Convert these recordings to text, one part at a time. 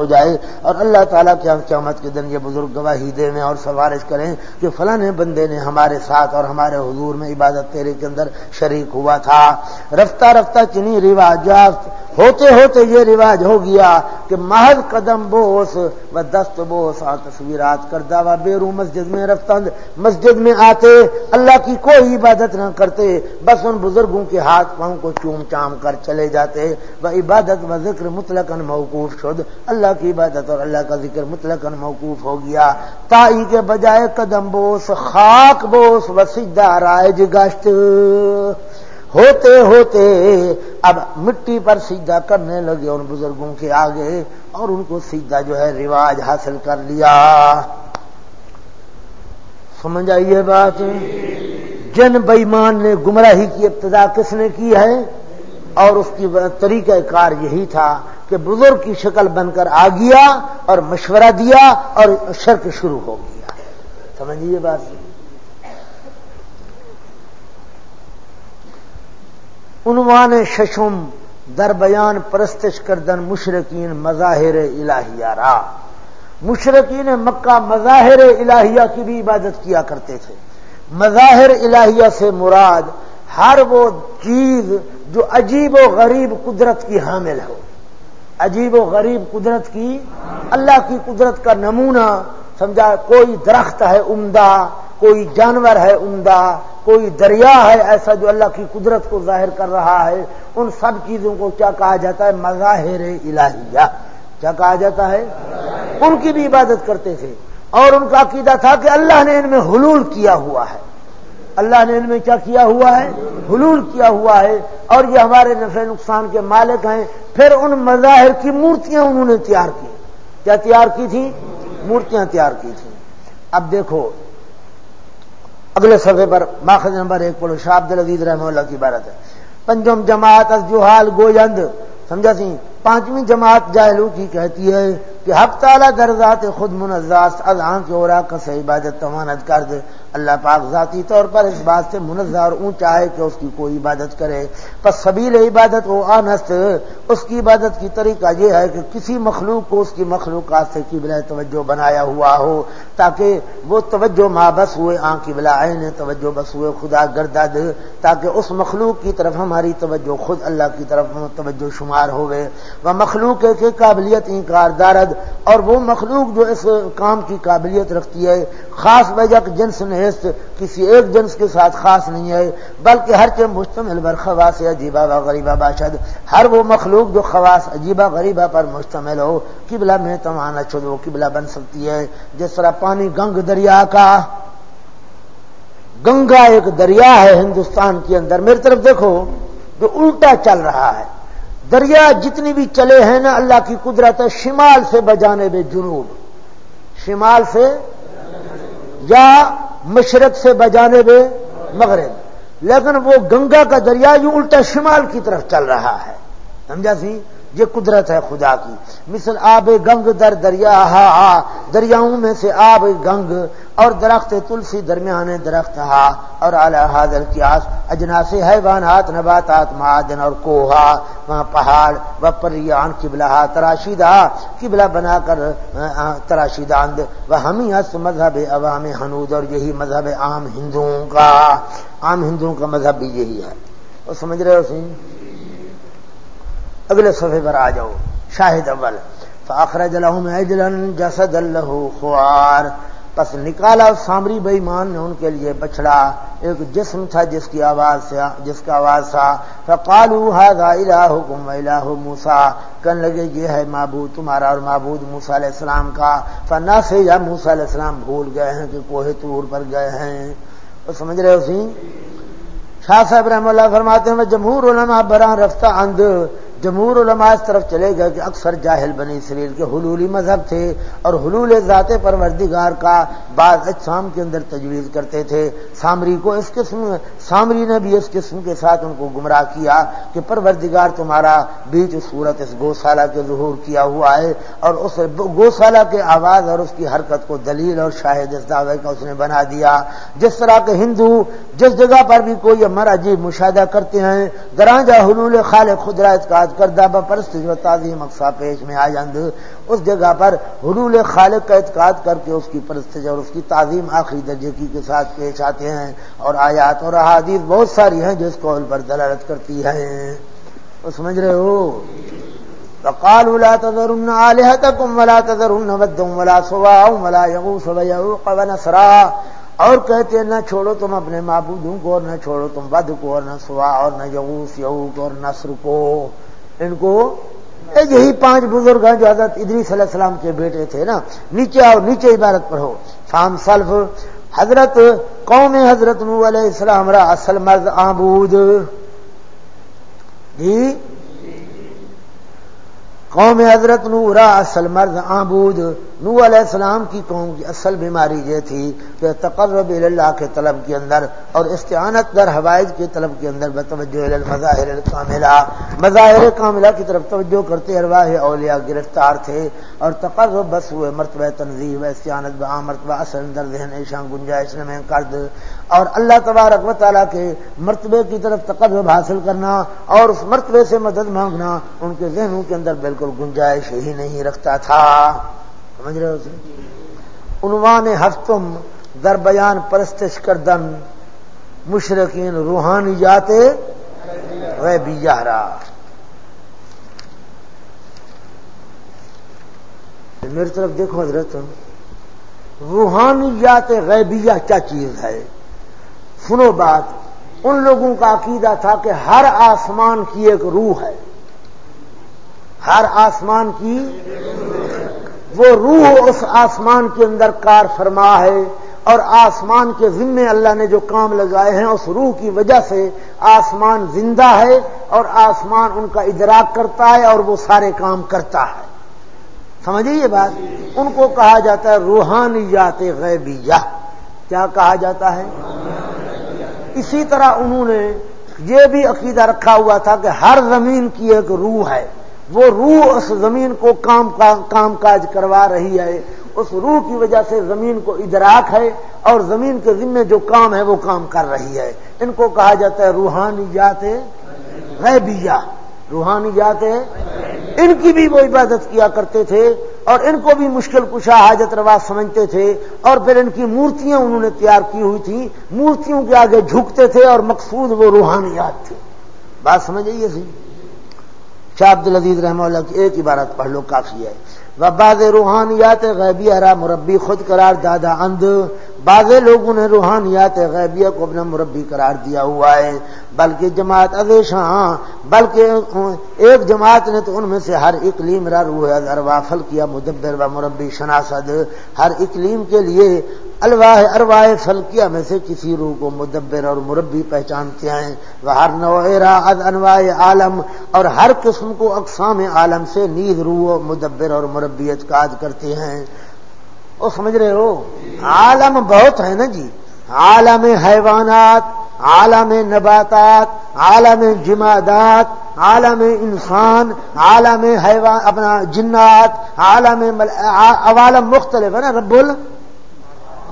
ہو جائے اور اللہ تعالیٰ کے قیامت کے دن یہ بزرگ گواہی دینے اور سفارش کریں کہ فلاں بندے نے ہمارے ساتھ اور ہمارے حضور میں عبادت تیرے کے اندر شریک ہوا تھا۔ رفتہ رفتہ چنی رواجات، ہوتے ہوتے یہ رواج ہو گیا کہ محض قدم بوس و دست بوس اور تصویرات کردہ و بیرو مسجد میں رفتہ مسجد میں آتے، اللہ کی کوئی عبادت نہ کرتے، بس ان بزرگوں کے ہاتھ پاؤں کو چوم چام کر چلے جاتے۔ وہ عبادت و ذکر مطلق موقوف شد۔ اللہ کی عبادت اور اللہ کا ذکر مطلق موقوف ہو گیا۔ تائی کے بجائے قدم بوس، خاک بوس و رائج گشت۔ ہوتے ہوتے اب مٹی پر سیدھا کرنے لگے ان بزرگوں کے آگے اور ان کو سیدھا جو ہے رواج حاصل کر لیا۔ سمجھ آئیے بات؟ جن بےمان نے گمراہی کی ابتدا کس نے کی ہے؟ اور اس کی طریقہ کار یہی تھا کہ بزرگ کی شکل بن کر آ گیا اور مشورہ دیا اور شرک شروع ہو گیا۔ سمجھیے بات؟ عنوان ششم، در بیان پرستش کردن مشرقین مظاہر الہیہ را۔ مشرقین مکہ مظاہر الہیہ کی بھی عبادت کیا کرتے تھے۔ مظاہر الہیہ سے مراد ہر وہ چیز جو عجیب و غریب قدرت کی حامل ہو۔ عجیب و غریب قدرت کی اللہ کی قدرت کا نمونہ، سمجھا، کوئی درخت ہے عمدہ، کوئی جانور ہے عمدہ، کوئی دریا ہے ایسا جو اللہ کی قدرت کو ظاہر کر رہا ہے۔ ان سب چیزوں کو کیا کہا جاتا ہے؟ مظاہر الہیہ۔ کیا کہا جاتا ہے؟ ان کی بھی عبادت کرتے تھے۔ اور ان کا عقیدہ تھا کہ اللہ نے ان میں حلول کیا ہوا ہے۔ اللہ نے ان میں کیا کیا ہوا ہے؟ حلول کیا ہوا ہے؟ اور یہ ہمارے نفع نقصان کے مالک ہیں۔ پھر ان مظاہر کی مورتیاں انہوں نے تیار کی۔ کیا تیار کی تھی مورتیاں تیار کی تھیں۔ اب دیکھو، اگلے صفحے پر ماخذ نمبر ایک پڑھو، شاہ عبد العزیز رحمہ اللہ کی عبارت ہے۔ پنجم جماعت از گوجند۔ سمجھا سی پانچویں جماعت جاہلو کی کہتی ہے کہ حق تعالیٰ درزات خود منزاس از آن کے اور کس عبادت توانت کر دے۔ اللہ پاک ذاتی طور پر اس بات سے منظر اور اونچا ہے کہ اس کی کوئی عبادت کرے۔ پس سبیل عبادت وہ آنست، اس کی عبادت کی طریقہ یہ ہے کہ کسی مخلوق کو اس کی مخلوقات سے قبلہ توجہ بنایا ہوا ہو تاکہ وہ توجہ ماں بس ہوئے آن قبلہ عین، توجہ بس ہوئے، خدا گردد، تاکہ اس مخلوق کی طرف ہماری توجہ خود اللہ کی طرف توجہ شمار ہوئے۔ وہ مخلوق کے قابلیت انکار دارد اور وہ مخلوق جو اس کام کی قابلیت رکھتی ہے، خاص وجہ جنس نے کسی ایک جنس کے ساتھ خاص نہیں ہے، بلکہ ہر کے مشتمل بر خواص عجیبہ و غریبہ باشد۔ ہر وہ مخلوق جو خواص عجیبہ غریبہ پر مشتمل ہو، قبلہ میں تمہارا چھوڑ وہ قبلہ بن سکتی ہے۔ جس طرح پانی گنگ دریا کا، گنگا ایک دریا ہے ہندوستان کے اندر۔ میری طرف دیکھو، جو الٹا چل رہا ہے۔ دریا جتنی بھی چلے ہیں نا اللہ کی قدرت ہے، شمال سے بجانے بے جنوب۔ شمال سے یا مشرق سے بجانے بے مغرب۔ لیکن وہ گنگا کا دریا یوں الٹا شمال کی طرف چل رہا ہے۔ سمجھا سی؟ یہ قدرت ہے خدا کی۔ مثل آب گنگ در دریا ہا دریاؤں میں سے آب گنگ اور درخت تلسی درمیان درخت ہا، اور اعلی حاضر کی آس اجناس حیوانات، نباتات معدن اور کوہا۔ وہاں پہاڑ و پریان، قبلہ تراشیدہ۔ قبلہ بنا کر تراشیداند۔ وہ ہم مذہب عوام حنود اور یہی مذہب عام ہندوؤں کا۔ عام ہندوؤں کا مذہب بھی یہی ہے۔ وہ سمجھ رہے ہو سی اگلے صفحے پر آ جاؤ، شاہد اول۔ فاخر جلحم اجلن جسد اللہ خوار۔ پس نکالا سامری بےمان نے ان کے لیے بچڑا ایک جسم تھا جس کی آواز سے جس کا آواز تھا۔ فقالو هذا الہکم الہ موسی۔ کہنے لگے، یہ ہے معبود تمہارا اور معبود موسی علیہ السلام کا۔ فنا سے یا موسی علیہ السلام بھول گئے ہیں کہ کوہ تور پر گئے ہیں۔ تو سمجھ رہے ہو سی شاہ صاحب رحم اللہ فرماتے ہیں، جمہور علماء بران رفتہ اند جمہور علماء اس طرف چلے گئے کہ اکثر جاہل بنی اسرائیل کے حلولی مذہب تھے اور حلول ذات پروردگار کا بعض اجسام کے اندر تجویز کرتے تھے۔ سامری کو اس قسم، سامری نے بھی اس قسم کے ساتھ ان کو گمراہ کیا کہ پروردگار تمہارا بیچ صورت اس گوسالہ کے ظہور کیا ہوا ہے اور اس گوسالہ کے آواز اور اس کی حرکت کو دلیل اور شاہد اس دعوے کا اس نے بنا دیا۔ جس طرح کے ہندو جس جگہ پر بھی کوئی امر عجیب مشاہدہ کرتے ہیں درانجہ حلول خالق خدرات کا اعتقاد کردہ پرست جو تعظیم اقسا پیش میں آ جند اس جگہ پر حلول خالق کا اعتقاد کر کے اس کی پرست اور اس کی تعظیم آخری درجے کی کے ساتھ پیش آتے ہیں اور آیات اور احادیث بہت ساری ہیں جو اس قول پر دلالت کرتی ہیں۔ وہ سمجھ رہے ہو؟ فقال ولا تذرن آلهتكم ولا تذرن ود ولا سواع ولا يغوث ويعوق ونسرا اور کہتے ہیں، نہ چھوڑو تم اپنے معبودوں کو اور نہ چھوڑو تم ود کو اور نہ سوا اور نہ یغوث، یعوق اور نصر کو۔ ان کو یہی پانچ بزرگ ہیں جو حضرت ادریس علیہ السلام کے بیٹے تھے نا، نیچے اور نیچے عبارت پر ہو۔ فام سلف، حضرت قوم حضرت نو علیہ السلام را اصل مرد آبود جی؟ قوم حضرت نو را اصل مرد آبود نو علیہ السلام کی قوم کی اصل بیماری یہ تھی کہ تقرب اللہ کے طلب کے اندر اور استعانت در حوائج کے طلب کے اندر بتوجہ مظاہر کاملہ مظاہر کاملہ کی طرف توجہ کرتے ارواح اولیاء گرفتار تھے اور تقرب بس ہوئے مرتبہ تنظیم استعانت بآ مرتبہ اصل در ذہن ایشان گنجائش میں کرد۔ اور اللہ تبارک و تعالیٰ کے مرتبے کی طرف تقرب حاصل کرنا اور اس مرتبے سے مدد مانگنا ان کے ذہنوں کے اندر بالکل گنجائش ہی نہیں رکھتا تھا۔ سمجھ رہے ہو عنوان ہفتم در بیان پرستش کردن مشرقین روحانی جاتے غیبی میری طرف دیکھو حضرت، روحانیات غیبیہ کیا چیز ہے؟ سنو بات، ان لوگوں کا عقیدہ تھا کہ ہر آسمان کی ایک روح ہے۔ ہر آسمان کی وہ روح اس آسمان کے اندر کار فرما ہے اور آسمان کے ذمے اللہ نے جو کام لگائے ہیں اس روح کی وجہ سے آسمان زندہ ہے اور آسمان ان کا ادراک کرتا ہے اور وہ سارے کام کرتا ہے۔ سمجھے یہ بات؟ ان کو کہا جاتا ہے روحانیات غیبیہ۔ کیا کہا جاتا ہے؟ اسی طرح انہوں نے یہ بھی عقیدہ رکھا ہوا تھا کہ ہر زمین کی ایک روح ہے۔ وہ روح اس زمین کو کام کام کاج کروا رہی ہے، اس روح کی وجہ سے زمین کو ادراک ہے اور زمین کے ذمے جو کام ہے وہ کام کر رہی ہے۔ ان کو کہا جاتا ہے روحانی جات غیبیہ۔ روحانی جات ان کی بھی وہ عبادت کیا کرتے تھے اور ان کو بھی مشکل کشا حاجت روا سمجھتے تھے اور پھر ان کی مورتیاں انہوں نے تیار کی ہوئی تھی مورتیوں کے آگے جھکتے تھے اور مقصود وہ روحانیات تھے۔ بات سمجھئیے سی؟ شاہ عبد العزیز رحمہ اللہ کی ایک عبارت پڑھ لو، کافی ہے۔ باز روحانیات غیبی ہرا مربی خود قرار دادا اند بعض لوگوں نے روحانیات غیبیہ کو اپنا مربی قرار دیا ہوا ہے۔ بلکہ جماعت ادیش بلکہ ایک جماعت نے تو ان میں سے ہر اقلیم را روح اروافل کیا، مدبر و مربی شناسد۔ ہر اقلیم کے لیے الواح، ارواح فلکیہ میں سے کسی روح کو مدبر اور مربی پہچانتے ہیں۔ وہ ہر نوعرا اد انواع عالم اور ہر قسم کو اقسام عالم سے نیز روح مدبر اور مربیت کاد کرتے ہیں۔ وہ سمجھ رہے ہو؟ عالم بہت ہے نا جی۔ عالم حیوانات، عالم نباتات، عالم جمادات، عالم انسان، عالم حیوان، اپنا جنات، عالم عوالم مختلف ہے نا رب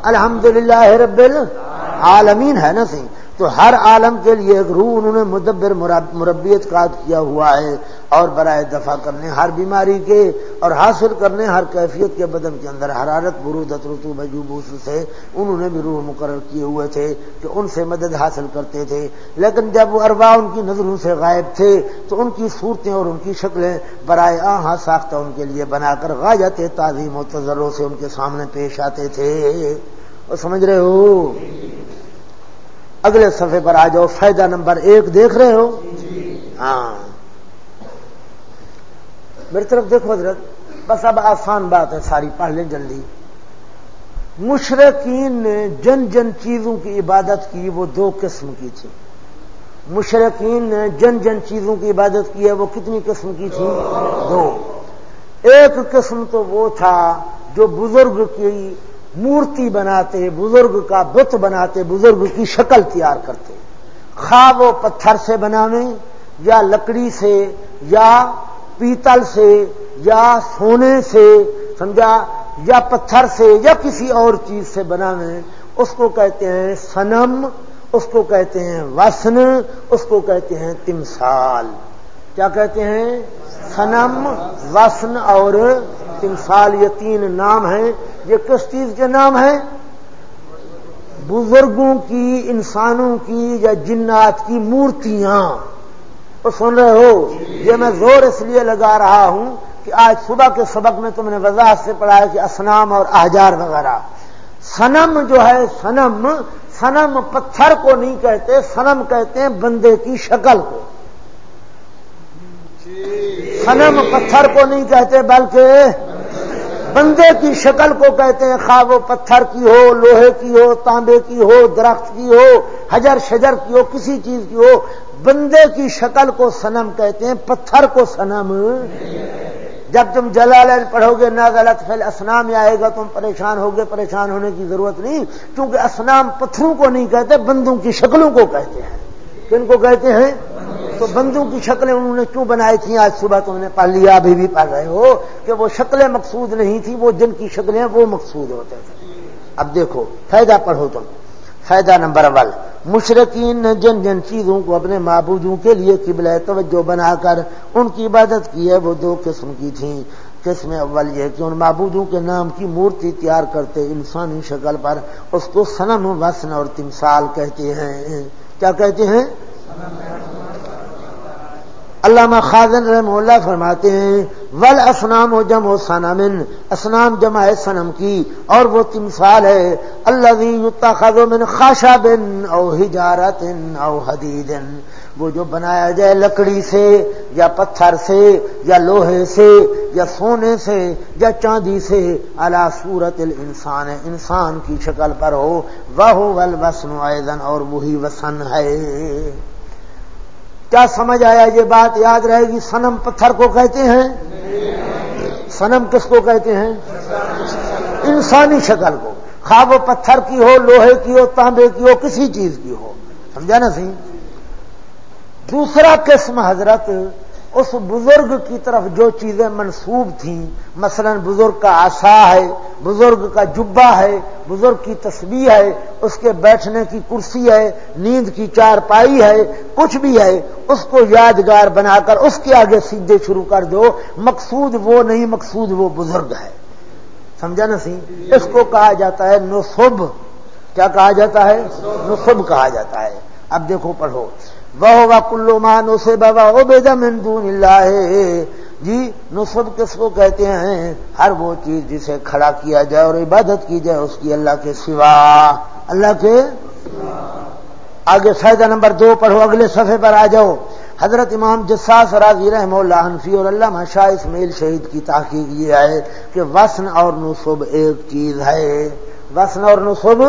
الحمد للہ رب العالمین ہے نا سی۔ تو ہر عالم کے لیے ایک روح انہوں نے مدبر مربیت قاد کیا ہوا ہے۔ اور برائے دفاع کرنے، ہر بیماری کے اور حاصل کرنے، ہر کیفیت کے بدن کے اندر حرارت برودت رتو بجوبوس سے، انہوں نے بھی روح مقرر کیے ہوئے تھے کہ ان سے مدد حاصل کرتے تھے۔ لیکن جب وہ اربا ان کی نظروں سے غائب تھے، تو ان کی صورتیں اور ان کی شکلیں برائے آہاں ساختہ ان کے لیے بنا کر غاجت تعظیم و تجروں سے ان کے سامنے پیش آتے تھے۔ وہ سمجھ رہے ہو؟ اگلے صفحے پر آ جاؤ، فائدہ نمبر ایک دیکھ رہے ہو؟ ہاں۔ میری طرف دیکھو حضرت، بس اب آسان بات ہے ساری، پڑھ لیں جلدی۔ مشرقین نے جن جن چیزوں کی عبادت کی، وہ دو قسم کی تھی۔ مشرقین نے جن جن چیزوں کی عبادت کی ہے، وہ کتنی قسم کی تھی؟ دو۔ ایک قسم تو وہ تھا جو بزرگ کی مورتی بناتے، بزرگ کا بت بناتے، بزرگ کی شکل تیار کرتے۔ خواب و پتھر سے بناویں یا لکڑی سے یا پیتل سے یا سونے سے، سمجھا، یا پتھر سے، یا کسی اور چیز سے بنا بناویں اس کو کہتے ہیں سنم اس کو کہتے ہیں وسن اس کو کہتے ہیں تمسال کیا کہتے ہیں؟ سنم وسن اور تمثال، یہ تین نام ہیں۔ یہ کس چیز کے نام ہیں؟ بزرگوں کی، انسانوں کی یا جنات کی مورتیاں۔ تو سن رہے ہو، یہ میں زور اس لیے لگا رہا ہوں کہ آج صبح کے سبق میں تم نے وضاحت سے پڑھا ہے کہ اسنام اور احجار وغیرہ۔ سنم جو ہے سنم سنم پتھر کو نہیں کہتے سنم کہتے ہیں بندے کی شکل کو۔ سنم پتھر کو نہیں کہتے، بلکہ بندے کی شکل کو کہتے ہیں۔ خواب و پتھر کی ہو، لوہے کی ہو، تانبے کی ہو، درخت کی ہو، حجر شجر کی ہو، کسی چیز کی ہو بندے کی شکل کو سنم کہتے ہیں، پتھر کو سنم جب تم جلال پڑھو گے، نہ غلط فیل اسنام آئے گا، تم پریشان ہوگے، پریشان ہونے کی ضرورت نہیں کیونکہ اسنام پتھروں کو نہیں کہتے، بندوں کی شکلوں کو کہتے ہیں۔ کن کو کہتے ہیں؟ تو بندوں کی شکلیں انہوں نے کیوں بنائی تھیں؟ آج صبح تم نے پڑھ لیا، ابھی بھی پڑھ رہے ہو کہ وہ شکلیں مقصود نہیں تھی وہ جن کی شکلیں وہ مقصود ہوتے تھے۔ اب دیکھو، فائدہ پڑھو تم۔ فائدہ نمبر اول مشرقین نے جن جن چیزوں کو اپنے معبودوں کے لیے قبل توجہ بنا کر ان کی عبادت کی ہے، وہ دو قسم کی تھیں۔ قسم اول یہ کہ ان معبودوں کے نام کی مورتی تیار کرتے انسانی شکل پر اس کو سنم وسن اور تمثال کہتے ہیں۔ کیا کہتے ہیں؟ علامہ خازن رحم اللہ فرماتے ہیں ول اسنام و جم و سنامن اسنام جمع ہے سنم کی، اور وہ تمثال ہے اللہ من خاشا بن او ہجارت او حدید وہ جو بنایا جائے لکڑی سے، یا پتھر سے، یا لوہے سے، یا سونے سے، یا چاندی سے اللہ صورت انسان انسان کی شکل پر ہو وہ ول وسن اور وہی وسن ہے۔ کیا سمجھ آیا یہ بات یاد رہے گی؟ سنم پتھر کو کہتے ہیں۔ سنم کس کو کہتے ہیں؟ انسانی شکل کو۔ خواب و پتھر کی ہو، لوہے کی ہو، تانبے کی ہو، کسی چیز کی ہو۔ سمجھا نا سی دوسرا قسم حضرت اس بزرگ کی طرف جو چیزیں منسوب تھیں، مثلا بزرگ کا آسا ہے، بزرگ کا جبا ہے، بزرگ کی تسبیح ہے، اس کے بیٹھنے کی کرسی ہے، نیند کی چار پائی ہے، کچھ بھی ہے، اس کو یادگار بنا کر، اس کے آگے سیدھے شروع کر دو، مقصود وہ نہیں، مقصود وہ بزرگ ہے۔ سمجھا نا سی؟ اس کو کہا جاتا ہے نصب۔ کیا کہا جاتا ہے؟ نصب کہا جاتا ہے۔ اب دیکھو، پڑھو۔ وہ کلو مان اسے بابا او بے دون اللہ جی نصب کس کو کہتے ہیں؟ ہر وہ چیز جسے کھڑا کیا جائے اور عبادت کی جائے، اس کی اللہ کے سوا۔ اللہ کے آگے فائدہ نمبر دو پڑھو، اگلے صفحے پر آ جاؤ۔ حضرت امام جساس راضی رحم اللہ حنفی اور اللہ شاہ اسمیل شہید کی تحقیق یہ ہے کہ وسن اور نصب ایک چیز ہے۔ وسن اور نصب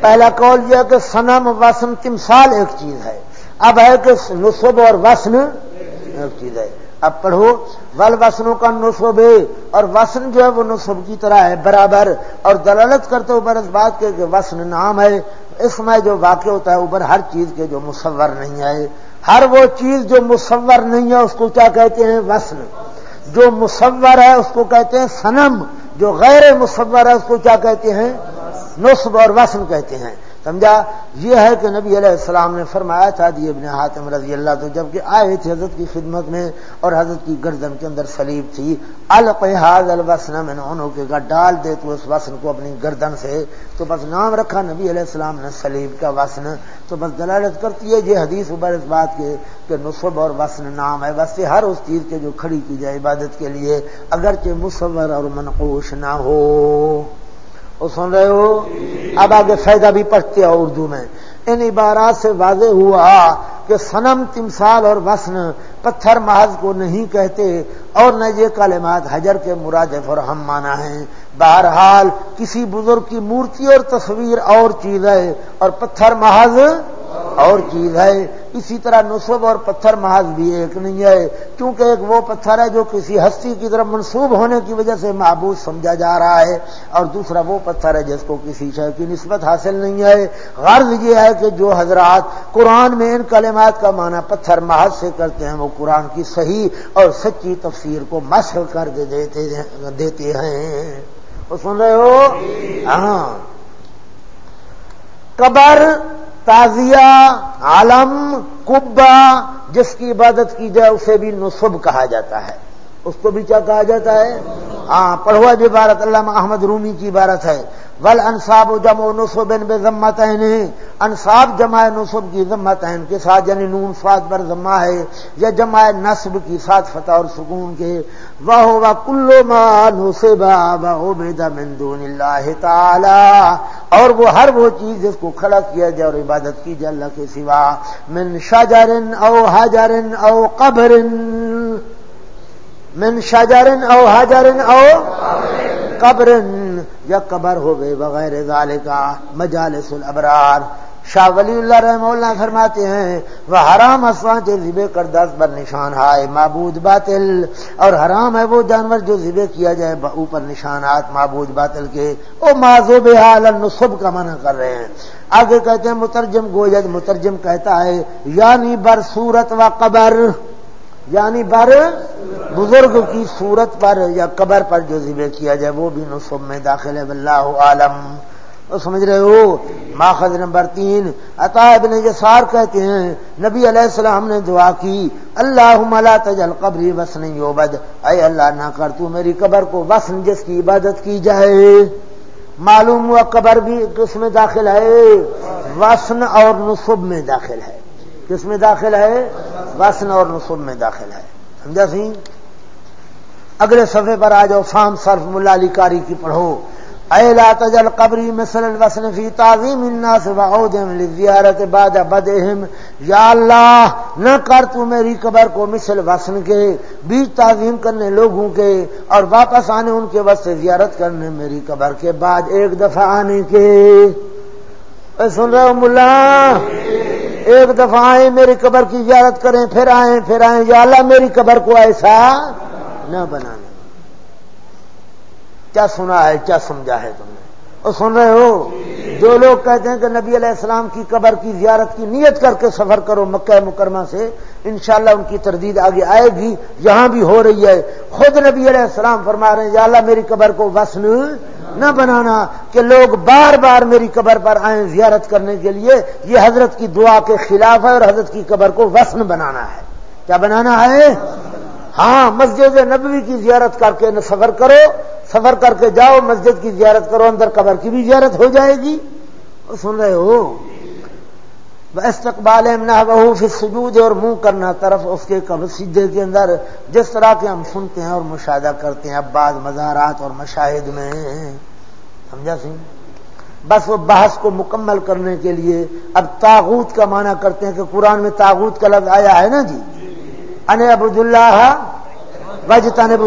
پہلا قول یہ کہ سنم وسن تمثال ایک چیز ہے۔ اب ہے کہ نصب اور وسن ایک چیز ہے۔ اب پڑھو، ول وسنوں کا نصب ہے اور وسن جو ہے وہ نصب کی طرح ہے، برابر۔ اور دلالت کرتے اوپر اس بات کے کہ وسن نام ہے۔ اس میں جو واقع ہوتا ہے، اوپر ہر چیز کے جو مصور نہیں ہے ہر وہ چیز جو مصور نہیں ہے، اس کو کیا کہتے ہیں؟ وسن۔ جو مصور ہے، اس کو کہتے ہیں سنم جو غیر مصور ہے، اس کو کیا کہتے ہیں؟ نصب اور وسن کہتے ہیں۔ سمجھا؟ یہ ہے کہ نبی علیہ السلام نے فرمایا تھا دی ابن حاتم رضی اللہ تو جبکہ آئے تھے حضرت کی خدمت میں اور حضرت کی گردن کے اندر سلیب تھی القحاظ الوسن میں نے انہوں کے گا ڈال دے تو اس وسن کو اپنی گردن سے۔ تو بس نام رکھا نبی علیہ السلام نے سلیب کا وسن تو بس دلالت کرتی ہے یہ حدیث اوپر اس بات کے کہ نصب اور وسن نام ہے۔ بس ہر اس چیز کے جو کھڑی کی جائے عبادت کے لیے، اگرچہ مصور اور منقوش نہ ہو۔ وہ سن رہے ہو؟ اب آگے فائدہ بھی پڑھتے ہو اردو میں۔ ان عبارات سے واضح ہوا کہ سنم تمثال اور وسن پتھر محض کو نہیں کہتے اور نہ یہ کلمات حجر کے مرادف اور ہم مانا ہیں۔ بہرحال کسی بزرگ کی مورتی اور تصویر اور چیز ہے اور پتھر محض اور چیز ہے۔ اسی طرح نصب اور پتھر محض بھی ایک نہیں ہے۔ کیونکہ ایک وہ پتھر ہے جو کسی ہستی کی طرف منسوب ہونے کی وجہ سے معبود سمجھا جا رہا ہے۔ اور دوسرا وہ پتھر ہے جس کو کسی شہر کی نسبت حاصل نہیں ہے۔ غرض یہ ہے کہ جو حضرات قرآن میں ان کلمات کا معنی پتھر محض سے کرتے ہیں، وہ قرآن کی صحیح اور سچی تفسیر کو مسل کر دیتے ہیں۔ وہ سن رہے ہو؟ ہاں۔ قبر تازیہ عالم کبا جس کی عبادت کی جائے اسے بھی نصب کہا جاتا ہے۔ اس کو بھی کیا کہا جاتا ہے؟ ہاں پڑھوا جو عبارت علامہ احمد رومی کی عبارت ہے۔ ول انصاب و جم و نصب بے ضمت انصاب جمع نصب کی ضمت کے ساتھ یعنی نون فات پر ضمہ ہے، یا جمع نصب کی ساتھ فتح اور سکون کے۔ وہ کلو مانو سے دون اللہ تعالی اور وہ ہر وہ چیز جس کو کھڑا کیا جائے اور عبادت کی جائے اللہ کے سوا، من شجرن او حجرن او قبر۔ من شجرن او حجرن او قبرن، یا قبر ہو گئے بغیر کا مجالس الابرار۔ شاہ ولی اللہ رحم اللہ فرماتے ہیں، وہ حرام افواہ جو ذبے کر دس بر نشان ہائے، معبود باطل۔ اور حرام ہے وہ جانور جو ذبے کیا جائے اوپر نشانات معبود باطل کے۔ او معذوب حال نصب کا منع کر رہے ہیں۔ آگے کہتے ہیں، مترجم گوجد مترجم کہتا ہے یعنی بر صورت و قبر۔ یعنی بر بزرگ کی صورت پر یا قبر پر جو ذبح کیا جائے، وہ بھی نصب میں داخل ہے اللہ عالم۔ سمجھ رہے ہو؟ ماخذ نمبر تین۔ عطا ابن یسار کہتے ہیں، نبی علیہ السلام نے دعا کی اللہ تجل قبری وسن یوبد اے اللہ، نہ کر تو میری قبر کو وسن جس کی عبادت کی جائے۔ معلوم ہوا قبر بھی کس میں داخل ہے وسن اور نصب میں داخل ہے۔ کس میں داخل ہے؟ وسن اور نصب میں داخل ہے۔ سمجھا سی؟ اگلے صفحے پر آ جاؤ فام صرف ملا علی کاری کی پڑھو۔ اے لا تجل قبری مثل الوسن فی تعظیم الناس وعودهم لزیارت بعد بدہم۔ یا اللہ، نہ کر تو میری قبر کو مثل وسن کے، بیچ تعظیم کرنے لوگوں کے اور واپس آنے ان کے وقت سے زیارت کرنے میری قبر کے بعد ایک دفعہ آنے کے۔ اے سن رہے ہو ملا؟ ایک دفعہ آئیں، میری قبر کی زیارت کریں، پھر آئیں پھر آئیں۔ یا اللہ، میری قبر کو ایسا نہ بنانا کیا سنا ہے، کیا سمجھا ہے تم نے؟ اور سن رہے ہو؟ جو لوگ کہتے ہیں کہ نبی علیہ السلام کی قبر کی زیارت کی نیت کر کے سفر کرو مکہ مکرمہ سے، انشاءاللہ ان کی تردید آگے آئے گی، یہاں بھی ہو رہی ہے۔ خود نبی علیہ السلام فرما رہے ہیں، یا اللہ میری قبر کو وسن نہ بنانا کہ لوگ بار بار میری قبر پر آئیں زیارت کرنے کے لیے۔ یہ حضرت کی دعا کے خلاف ہے اور حضرت کی قبر کو وسن بنانا ہے۔ کیا بنانا ہے؟ ہاں مسجد نبوی کی زیارت کر کے سفر کرو، سفر کر کے جاؤ، مسجد کی زیارت کرو، اندر قبر کی بھی زیارت ہو جائے گی۔ سن رہے ہو؟ استقبال امنا بہو پھر سجود اور منہ کرنا طرف اس کے سیدھے کے اندر جس طرح کے ہم سنتے ہیں اور مشاہدہ کرتے ہیں، اب بعض مزارات اور مشاہد میں۔ سمجھا سی؟ بس وہ بحث کو مکمل کرنے کے لیے اب تاغوت کا معنی کرتے ہیں کہ قرآن میں تاغوت کا لفظ آیا ہے نا جی؟ ان ابود اللہ وج تنب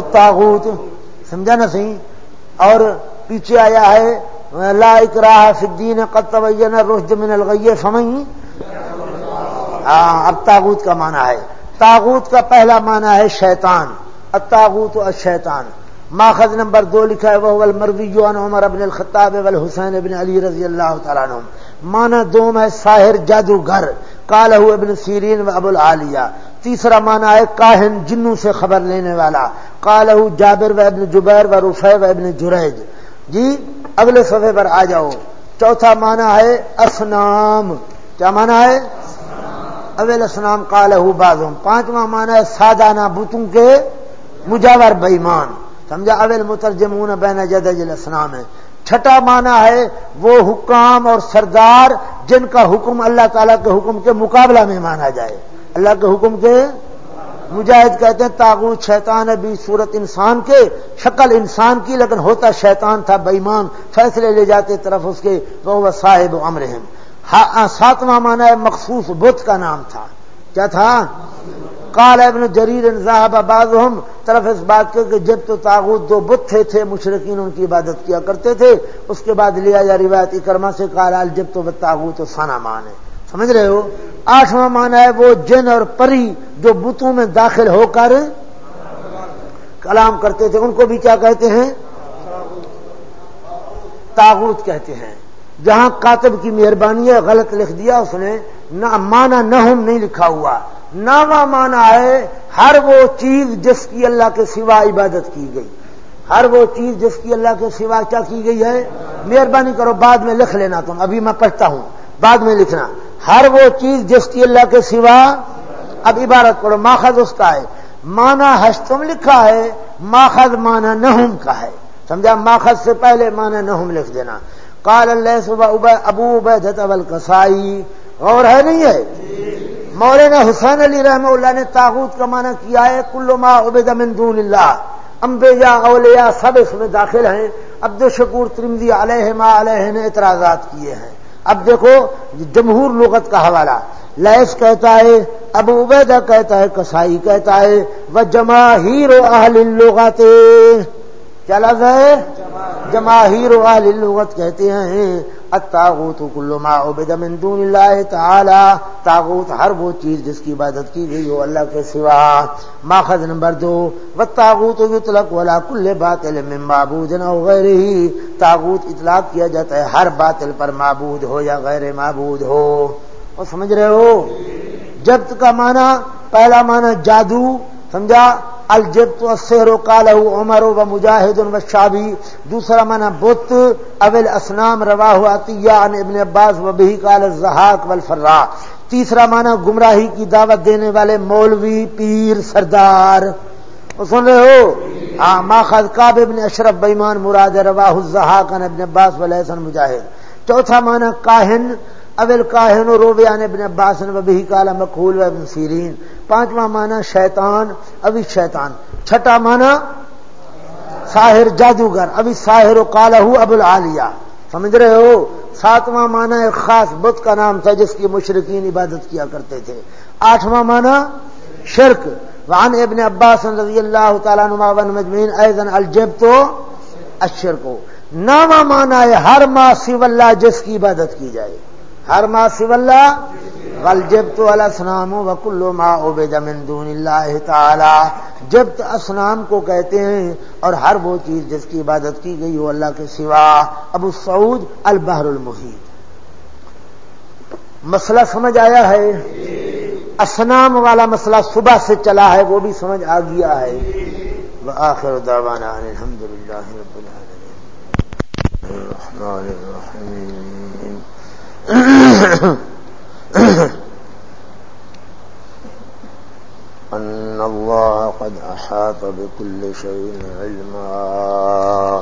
سمجھا نا سی اور پیچھے آیا ہے، لا اکراہ فدین قطبین رشد من الغی فمئی ہاں اب تاغوت کا معنی ہے۔ تاغوت کا پہلا معنی ہے شیطان۔ التاغوت الشیطان۔ ماخذ نمبر دو لکھا ہے وہ المروی عمر ابن الخطاب والحسین ابن علی رضی اللہ تعالیٰ عنہ۔ مانا دوم ہے ساحر جادوگر کالہ ابن سیرین و ابو العالیہ۔ تیسرا مانا ہے کاہن جنوں سے خبر لینے والا۔ کالہ جابر و ابن جبیر و رفع و ابن جریج۔ جی اگلے صفحے پر آ جاؤ۔ چوتھا مانا ہے اسنام۔ کیا مانا ہے؟ اول اسلام کال بازم پانچواں مانا ہے سادانہ بتوں کے مجاور بےمان سمجھا؟ اول مترجمون بین جد الاسلام ہے۔ چھٹا مانا ہے وہ حکام اور سردار جن کا حکم اللہ تعالی کے حکم کے مقابلہ میں مانا جائے۔ اللہ کے حکم کے مجاہد کہتے ہیں، تاغوت شیطان ہے بھی صورت انسان کے، شکل انسان کی، لیکن ہوتا شیطان تھا بےمان فیصلے لے جاتے طرف اس کے، وہ صاحب امرحم ہاں، ساتواں مانا ہے، مخصوص بت کا نام تھا۔ کیا تھا؟ کال ابن جریر آباد طرف اس بات کے کہ جب تو تاغت دو بت تھے تھے مشرقین ان کی عبادت کیا کرتے تھے۔ اس کے بعد لیا جا روایت اکرما سے کال جب تو تاغت سانا مان ہے۔ سمجھ رہے ہو؟ آٹھواں مانا ہے وہ جن اور پری جو بتوں میں داخل ہو کر کلام کرتے تھے۔ ان کو بھی کیا کہتے ہیں؟ تاغوت کہتے ہیں۔ جہاں کاتب کی مہربانی ہے، غلط لکھ دیا اس نے۔ نہ مانا نہ نہیں لکھا ہوا۔ ناما مانا ہے ہر وہ چیز جس کی اللہ کے سوا عبادت کی گئی۔ ہر وہ چیز جس کی اللہ کے سوا کیا کی گئی ہے؟ مہربانی کرو بعد میں لکھ لینا تم۔ ابھی میں پڑھتا ہوں۔ بعد میں لکھنا۔ ہر وہ چیز جس کی اللہ کے سوا اب عبارت پڑھو۔ ماخذ اس کا ہے۔ مانا ہشتم لکھا ہے ماخذ مانا نہم کا ہے۔ سمجھا؟ ماخذ سے پہلے مانا نہم لکھ دینا۔ کال اللہ صبح ابو عبید ابل کسائی اور ہے نہیں ہے؟ مولانا حسین علی رحمہ اللہ نے تاغوت کا معنی کیا ہے کلو ما عبید من دون اللہ۔ امبیا اولیا سب اس میں داخل ہیں۔ عبد شکور ترمدی علیہ ما علیہ نے اعتراضات کیے ہیں۔ اب دیکھو جمہور لغت کا حوالہ۔ لیس کہتا ہے، ابو عبیدہ کہتا ہے کسائی کہتا ہے وہ جمع ہیرو اہل لغت چلا گئے جماہیر اہل لغت کہتے ہیں۔ التاغوت کل ما عبد من دون اللہ تعالی تاغوت ہر وہ چیز جس کی عبادت کی گئی ہو اللہ کے سوا. ماخذ نمبر دو والتاغوت یطلق ولا کل باطل من معبود او غیره تاغوت اطلاق کیا جاتا ہے ہر باطل پر معبود ہو یا غیر معبود ہو. اور سمجھ رہے ہو؟ جبت کا معنی، پہلا معنی جادو سمجھا؟ الجب تو سہرو کالہ عمر و مجاہد و شابی دوسرا مانا بت، اول اسنام روا عطیہ ان ابن عباس و بہی کال زحاق والفرا تیسرا مانا گمراہی کی دعوت دینے والے مولوی پیر سردار. سن رہے ہو؟ ہاں ماخذ کاب ابن اشرف بیمان مراد رواہ الزحاق ان ابن عباس و لحسن مجاہد. چوتھا مانا کاہن اول کاہن و روبیان ابن عباس و کالا مقول و ابن سیرین۔ پانچواں مانا شیطان، ابھی شیطان۔ چھٹا مانا ساحر جادوگر، ابھی ساحر و کالہ ابو العالیہ۔ سمجھ رہے ہو؟ ساتواں مانا ایک خاص بت کا نام تھا جس کی مشرقین عبادت کیا کرتے تھے۔ آٹھواں مانا شرک۔ وان ابن عباس رضی اللہ تعالیٰ نما مجمین ایزن الجب تو اشر کو نواں مانا ہے ہر ماں سیو اللہ جس کی عبادت کی جائے۔ ہر ماں سیو اللہ، غل جب تو السلام و کلو ما عبید من دون اللہ تعالی۔ جب تو اسلام کو کہتے ہیں اور ہر وہ چیز جس کی عبادت کی گئی ہو اللہ کے سوا۔ ابو سعود البحر المحید مسئلہ سمجھ آیا ہے؟ اسنام والا مسئلہ صبح سے چلا ہے، وہ بھی سمجھ آ گیا ہے۔ آخر دعوانا الحمد للہ رب العالمين أن الله قد أحاط بكل شيء علما.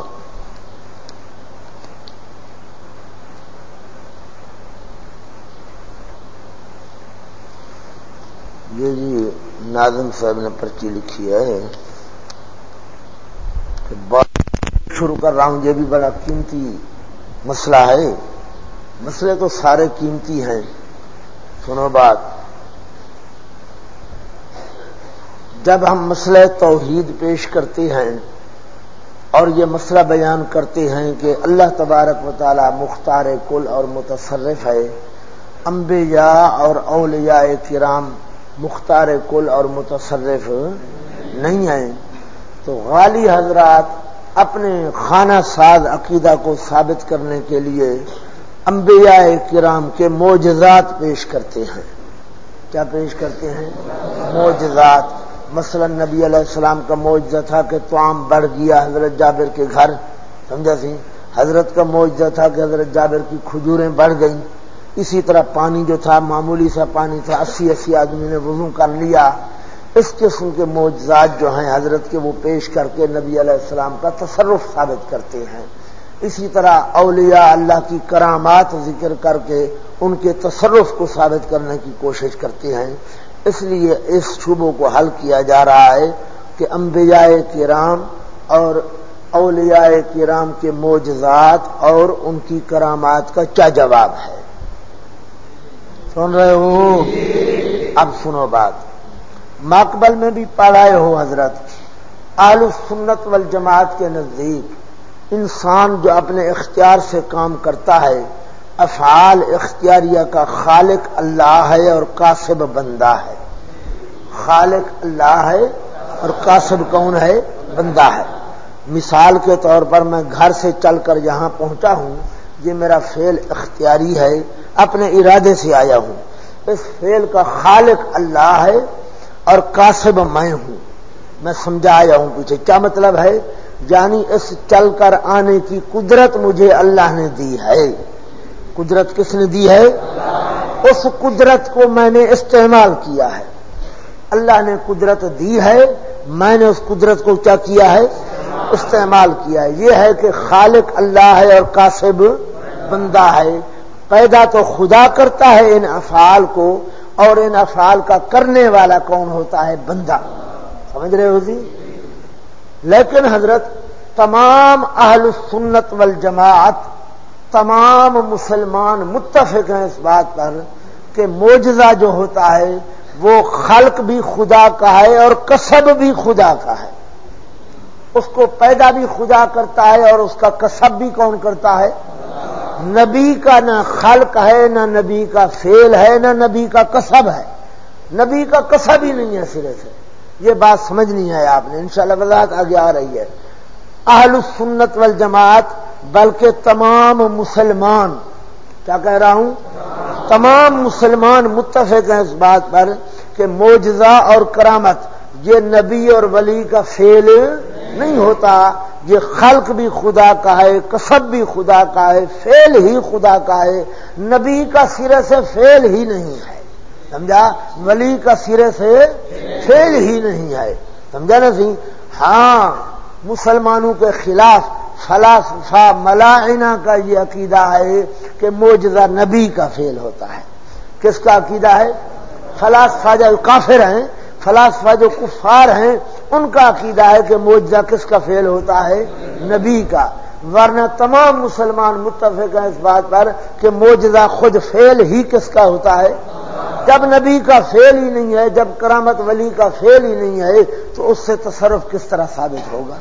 یہ جی ناظم صاحب نے پرچی لکھی ہے کہ بات شروع کر رہا ہوں، یہ بھی بڑا قیمتی مسئلہ ہے۔ مسئلے تو سارے قیمتی ہیں۔ سنو بات۔ جب ہم مسئلہ توحید پیش کرتے ہیں اور یہ مسئلہ بیان کرتے ہیں کہ اللہ تبارک و تعالی مختار کل اور متصرف ہے، انبیاء اور اولیاء کرام مختار کل اور متصرف نہیں ہیں، تو غالی حضرات اپنے خانہ ساز عقیدہ کو ثابت کرنے کے لیے انبیاء کرام کے معجزات پیش کرتے ہیں۔ کیا پیش کرتے ہیں؟ معجزات۔ مثلا نبی علیہ السلام کا معجزہ تھا کہ توام بڑھ گیا حضرت جابر کے گھر، سمجھا سی؟ حضرت کا معجزہ تھا کہ حضرت جابر کی کھجوریں بڑھ گئیں۔ اسی طرح پانی جو تھا، معمولی سا پانی تھا، اسی اسی آدمی نے وضو کر لیا۔ اس قسم کے معجزات جو ہیں، حضرت کے وہ پیش کر کے نبی علیہ السلام کا تصرف ثابت کرتے ہیں۔ اسی طرح اولیاء اللہ کی کرامات ذکر کر کے ان کے تصرف کو ثابت کرنے کی کوشش کرتے ہیں۔ اس لیے اس شبوں کو حل کیا جا رہا ہے کہ انبیاء کرام اور اولیاء کرام کے معجزات اور ان کی کرامات کا کیا جواب ہے۔ سن رہے ہو؟ اب سنو بات۔ مقبل میں بھی پڑھائے ہو حضرت، آل سنت والجماعت کے نزدیک۔ انسان جو اپنے اختیار سے کام کرتا ہے، افعال اختیاریہ کا خالق اللہ ہے اور کاسب بندہ ہے۔ خالق اللہ ہے اور کاسب کون ہے؟ بندہ ہے۔ مثال کے طور پر میں گھر سے چل کر یہاں پہنچا ہوں، یہ میرا فیل اختیاری ہے، اپنے ارادے سے آیا ہوں۔ اس فیل کا خالق اللہ ہے اور کاسب میں ہوں۔ میں سمجھا آیا ہوں پیچھے۔ کیا مطلب ہے؟ یعنی اس چل کر آنے کی قدرت مجھے اللہ نے دی ہے۔ قدرت کس نے دی ہے؟ اس قدرت کو میں نے استعمال کیا ہے۔ اللہ نے قدرت دی ہے، میں نے اس قدرت کو کیا کیا ہے؟ استعمال کیا ہے۔ یہ ہے کہ خالق اللہ ہے اور کاسب بندہ ہے۔ پیدا تو خدا کرتا ہے ان افعال کو اور ان افعال کا کرنے والا کون ہوتا ہے؟ بندہ۔ سمجھ رہے ہو جی؟ لیکن حضرت تمام اہل سنت والجماعت، تمام مسلمان متفق ہیں اس بات پر کہ موجزہ جو ہوتا ہے، وہ خلق بھی خدا کا ہے اور کسب بھی خدا کا ہے۔ اس کو پیدا بھی خدا کرتا ہے اور اس کا کسب بھی کون کرتا ہے؟ نبی کا نہ خلق ہے، نہ نبی کا فیل ہے، نہ نبی کا کسب ہے۔ نبی کا کسب ہی نہیں ہے سرے سے یہ بات سمجھ نہیں ہے آپ نے، انشاءاللہ شاء اللہ آگے آ رہی ہے۔ اہل السنت والجماعت، بلکہ تمام مسلمان، کیا کہہ رہا ہوں؟ تمام مسلمان متفق ہیں اس بات پر کہ موجزہ اور کرامت، یہ نبی اور ولی کا فیل نہیں ہوتا، یہ خلق بھی خدا کا ہے، کسب بھی خدا کا ہے فیل ہی خدا کا ہے، نبی کا سرے سے فیل ہی نہیں ہے۔ سمجھا؟ ولی کا سرے سے فیل ہی نہیں ہے سمجھا نا سی ہاں مسلمانوں کے خلاف فلاسفہ ملائنا کا یہ عقیدہ ہے کہ موجزہ نبی کا فیل ہوتا ہے۔ کس کا عقیدہ ہے؟ فلاسفہ جو کافر ہیں، فلاسفہ جو کفار ہیں، ان کا عقیدہ ہے کہ موجزہ کس کا فیل ہوتا ہے؟ نبی کا۔ ورنہ تمام مسلمان متفق ہیں اس بات پر کہ موجزہ خود فیل ہی کس کا ہوتا ہے؟ جب نبی کا فیل ہی نہیں ہے، جب کرامت ولی کا فیل ہی نہیں ہے، تو اس سے تصرف کس طرح ثابت ہوگا؟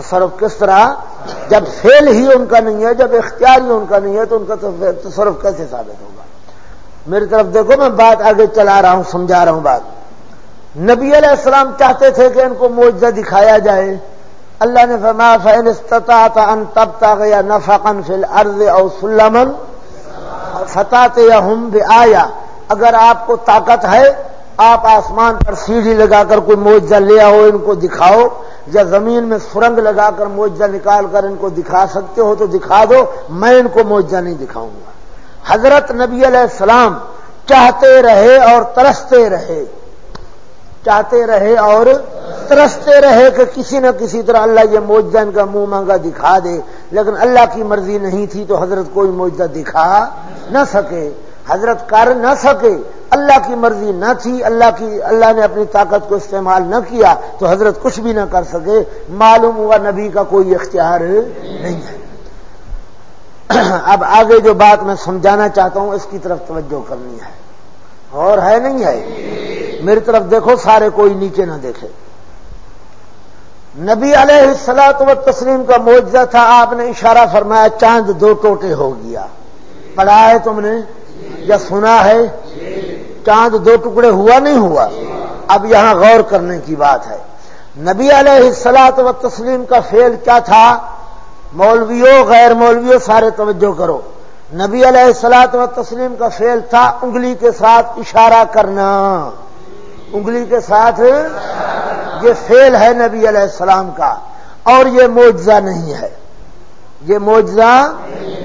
تصرف کس طرح؟ جب فیل ہی ان کا نہیں ہے، جب اختیار ہی ان کا نہیں ہے، تو ان کا تصرف کیسے ثابت ہوگا؟ میری طرف دیکھو، میں بات آگے چلا رہا ہوں، سمجھا رہا ہوں بات۔ نبی علیہ السلام چاہتے تھے کہ ان کو معجزہ دکھایا جائے۔ اللہ نے فرمایا فین استطاعت ان تب تک یا نفقن فل ارض او سلمن فتح یا ہم بھی آیا اگر آپ کو طاقت ہے، آپ آسمان پر سیڑھی لگا کر کوئی معجزہ لے آؤ، ان کو دکھاؤ۔ یا زمین میں سرنگ لگا کر معجزہ نکال کر ان کو دکھا سکتے ہو تو دکھا دو، میں ان کو معجزہ نہیں دکھاؤں گا۔ حضرت نبی علیہ السلام چاہتے رہے اور ترستے رہے۔ چاہتے رہے اور ترستے رہے کہ کسی نہ کسی طرح اللہ یہ موجہ ان کا منہ مانگا دکھا دے۔ لیکن اللہ کی مرضی نہیں تھی تو حضرت کوئی موجہ دکھا نہ سکے۔ حضرت کر نہ سکے۔ اللہ کی مرضی نہ تھی۔ اللہ کی اللہ نے اپنی طاقت کو استعمال نہ کیا تو حضرت کچھ بھی نہ کر سکے۔ معلوم ہوا نبی کا کوئی اختیار نہیں ہے۔ اب آگے جو بات میں سمجھانا چاہتا ہوں اس کی طرف توجہ کرنی ہے۔ اور ہے نہیں ہے؟ میری طرف دیکھو، سارے کوئی نیچے نہ دیکھے۔ نبی علیہ السلاط و تسلیم کا معجزہ تھا، آپ نے اشارہ فرمایا، چاند دو ٹوٹے ہو گیا۔ پڑھا ہے تم نے؟ یا سنا ہے؟ چاند دو ٹکڑے ہوا نہیں ہوا؟ اب یہاں غور کرنے کی بات ہے۔ نبی علیہ السلاط و تسلیم کا فیل کیا تھا؟ مولویوں غیر مولویوں سارے توجہ کرو۔ نبی علیہ السلاط و تسلیم کا فیل تھا انگلی کے ساتھ اشارہ کرنا۔ انگلی کے ساتھ یہ فیل ہے نبی علیہ السلام کا، اور یہ معجزہ نہیں ہے۔ یہ معجزہ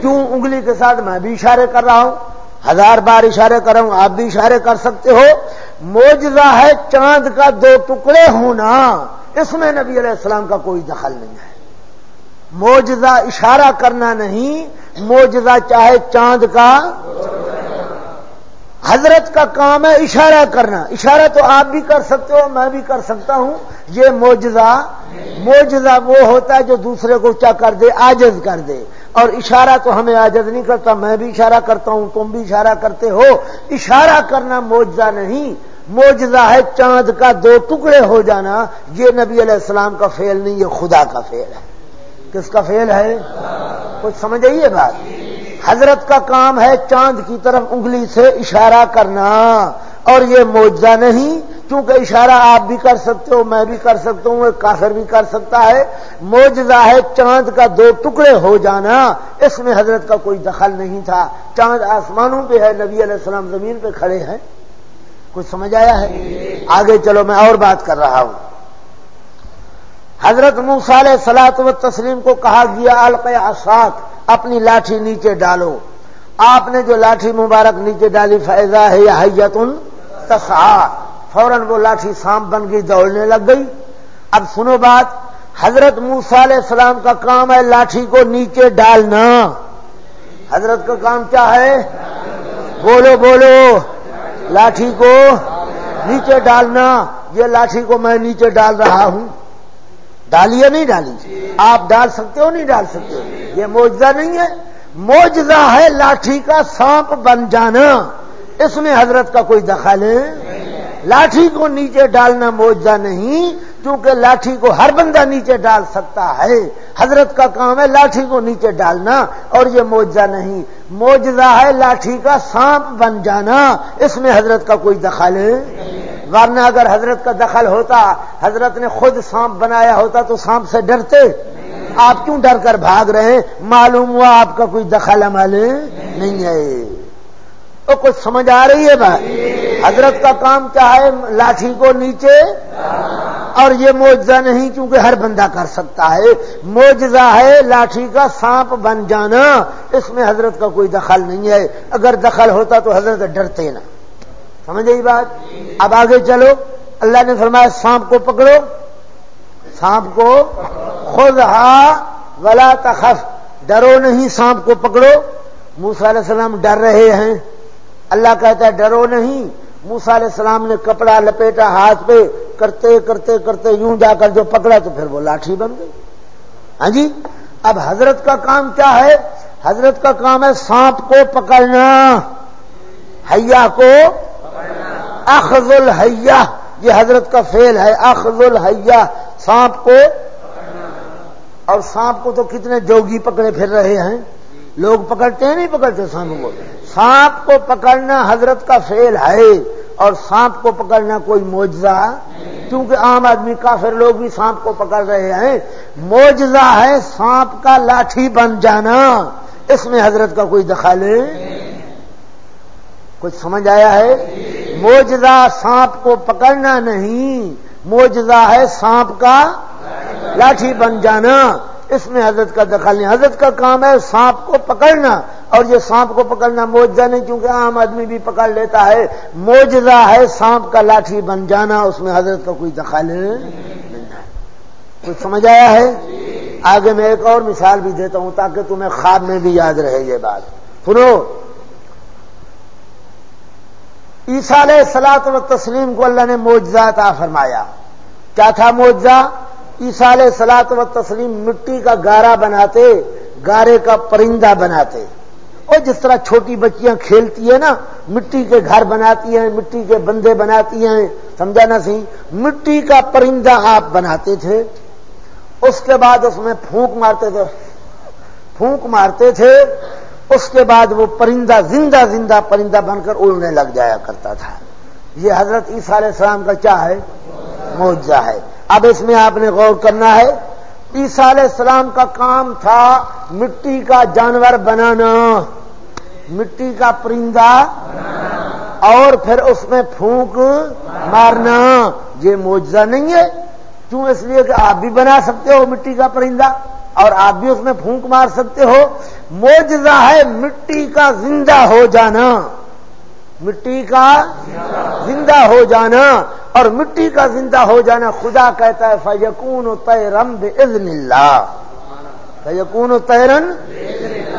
کیوں؟ انگلی کے ساتھ میں بھی اشارے کر رہا ہوں، ہزار بار اشارے کر رہا ہوں، آپ بھی اشارے کر سکتے ہو۔ معجزہ ہے چاند کا دو ٹکڑے ہونا، اس میں نبی علیہ السلام کا کوئی دخل نہیں ہے۔ موجزہ اشارہ کرنا نہیں موجزہ چاہے چاند کا، حضرت کا کام ہے اشارہ کرنا۔ اشارہ تو آپ بھی کر سکتے ہو، میں بھی کر سکتا ہوں۔ یہ موجزہ موجزہ وہ ہوتا ہے جو دوسرے کو کیا کر دے آجز کر دے۔ اور اشارہ تو ہمیں آجز نہیں کرتا، میں بھی اشارہ کرتا ہوں، تم بھی اشارہ کرتے ہو۔ اشارہ کرنا موجزہ نہیں موجزہ ہے چاند کا دو ٹکڑے ہو جانا۔ یہ نبی علیہ السلام کا فیل نہیں، یہ خدا کا فیل ہے۔ کس کا فیل ہے؟ کچھ سمجھ آئیے بات۔ حضرت کا کام ہے چاند کی طرف انگلی سے اشارہ کرنا، اور یہ موجہ نہیں کیونکہ اشارہ آپ بھی کر سکتے ہو، میں بھی کر سکتا ہوں، ایک کافر بھی کر سکتا ہے۔ موجزہ ہے چاند کا دو ٹکڑے ہو جانا، اس میں حضرت کا کوئی دخل نہیں تھا۔ چاند آسمانوں پہ ہے، نبی علیہ السلام زمین پہ کھڑے ہیں۔ کچھ سمجھ آیا ہے؟ آگے چلو، میں اور بات کر رہا ہوں۔ حضرت موسال سلاط و تسلیم کو کہا گیا الق اسات اپنی لاٹھی نیچے ڈالو۔ آپ نے جو لاٹھی مبارک نیچے ڈالی فیضا ہے یا حیت ان فوراً وہ لاٹھی سانپ بن گئی دوڑنے لگ گئی۔ اب سنو بات، حضرت موسا علیہ السلام کا کام ہے لاٹھی کو نیچے ڈالنا۔ حضرت کا کام کیا ہے؟ بولو بولو، لاٹھی کو نیچے ڈالنا۔ یہ لاٹھی کو میں نیچے ڈال رہا ہوں۔ ڈالی یا نہیں ڈالی۔ آپ ڈال سکتے ہو، نہیں ڈال سکتے ہو۔ یہ معجزہ نہیں ہے۔ معجزہ ہے لاٹھی کا سانپ بن جانا۔ اس میں حضرت کا کوئی دخل ہے؟ لاٹھی کو نیچے ڈالنا معجزہ نہیں۔ کیونکہ لاٹھی کو ہر بندہ نیچے ڈال سکتا ہے۔ حضرت کا کام ہے لاٹھی کو نیچے ڈالنا اور یہ موجزہ نہیں۔ موجزہ ہے لاٹھی کا سانپ بن جانا۔ اس میں حضرت کا کوئی دخل ہے؟ ورنہ اگر حضرت کا دخل ہوتا، حضرت نے خود سانپ بنایا ہوتا تو سانپ سے ڈرتے۔ آپ کیوں ڈر کر بھاگ رہے ہیں؟ معلوم ہوا آپ کا کوئی دخل عمل نہیں ہے۔ تو کچھ سمجھ آ رہی ہے بات حضرت کا کام کیا ہے؟ لاٹھی کو نیچے اور یہ موجزہ نہیں کیونکہ ہر بندہ کر سکتا ہے۔ موجزہ ہے لاٹھی کا سانپ بن جانا، اس میں حضرت کا کوئی دخل نہیں ہے۔ اگر دخل ہوتا تو حضرت ڈرتے نا سمجھ گئی بات؟ اب آگے چلو۔ اللہ نے فرمایا، سانپ کو پکڑو۔ سانپ کو خود ہا ولا تخف۔ ڈرو نہیں، سانپ کو پکڑو۔ موسا علیہ السلام ڈر رہے ہیں۔ اللہ کہتا ہے، ڈرو نہیں۔ موسا علیہ السلام نے کپڑا لپیٹا ہاتھ پہ۔ کرتے کرتے کرتے یوں جا کر جو پکڑا تو پھر وہ لاٹھی بن گئی۔ ہاں جی؟ اب حضرت کا کام کیا ہے؟ حضرت کا کام ہے سانپ کو پکڑنا۔ حیا کو اخذ الحیا۔ یہ حضرت کا فیل ہے، اخذ الحیا۔ سانپ کو اور سانپ کو تو کتنے جوگی پکڑے پھر رہے ہیں؟ لوگ پکڑتے ہیں، نہیں پکڑتے، سانپ کو۔ سانپ کو پکڑنا حضرت کا فیل ہے اور سانپ کو پکڑنا کوئی موجزہ کیونکہ عام آدمی کافر لوگ بھی سانپ کو پکڑ رہے ہیں۔ موجزہ ہے سانپ کا لاٹھی بن جانا۔ اس میں حضرت کا کوئی دخل کچھ سمجھ آیا ہے؟ موجزہ سانپ کو پکڑنا نہیں موجزہ ہے سانپ کا لاٹھی بن جانا۔ اس میں حضرت کا دخل نہیں۔ حضرت کا کام ہے سانپ کو پکڑنا، اور یہ سانپ کو پکڑنا موجزہ نہیں، کیونکہ عام آدمی بھی پکڑ لیتا ہے۔ موجزہ ہے سانپ کا لاٹھی بن جانا، اس میں حضرت کا کوئی دخل نہیں کچھ سمجھ آیا ہے؟ آگے میں ایک اور مثال بھی دیتا ہوں تاکہ تمہیں خواب میں بھی یاد رہے یہ بات۔ سنو۔ عیسال سلاط و تسلیم کو اللہ نے موجزات آ فرمایا۔ کیا تھا موجزہ عیسال سلاط و تسلیم مٹی کا گارا بناتے، گارے کا پرندہ بناتے۔ اور جس طرح چھوٹی بچیاں کھیلتی ہیں نا، مٹی کے گھر بناتی ہیں، مٹی کے بندے بناتی ہیں، سمجھا نا سی مٹی کا پرندہ آپ بناتے تھے، اس کے بعد اس میں پھونک مارتے تھے، پھونک مارتے تھے، اس کے بعد وہ پرندہ زندہ زندہ پرندہ بن کر اڑنے لگ جایا کرتا تھا۔ یہ حضرت عیسیٰ علیہ السلام کا کیا ہے موجہ ہے۔ اب اس میں آپ نے غور کرنا ہے، عیسیٰ علیہ السلام کا کام تھا مٹی کا جانور بنانا، مٹی کا پرندہ اور پھر اس میں پھونک مارنا۔ یہ موجزہ نہیں ہے، کیوں؟ اس لیے کہ آپ بھی بنا سکتے ہو مٹی کا پرندہ اور آپ بھی اس میں پھونک مار سکتے ہو۔ موجزہ ہے مٹی کا زندہ ہو جانا۔ مٹی کا زندہ ہو جانا اور مٹی کا زندہ ہو جانا خدا کہتا ہے فیقون و تیرم بزن اللہ فیقون و تیرن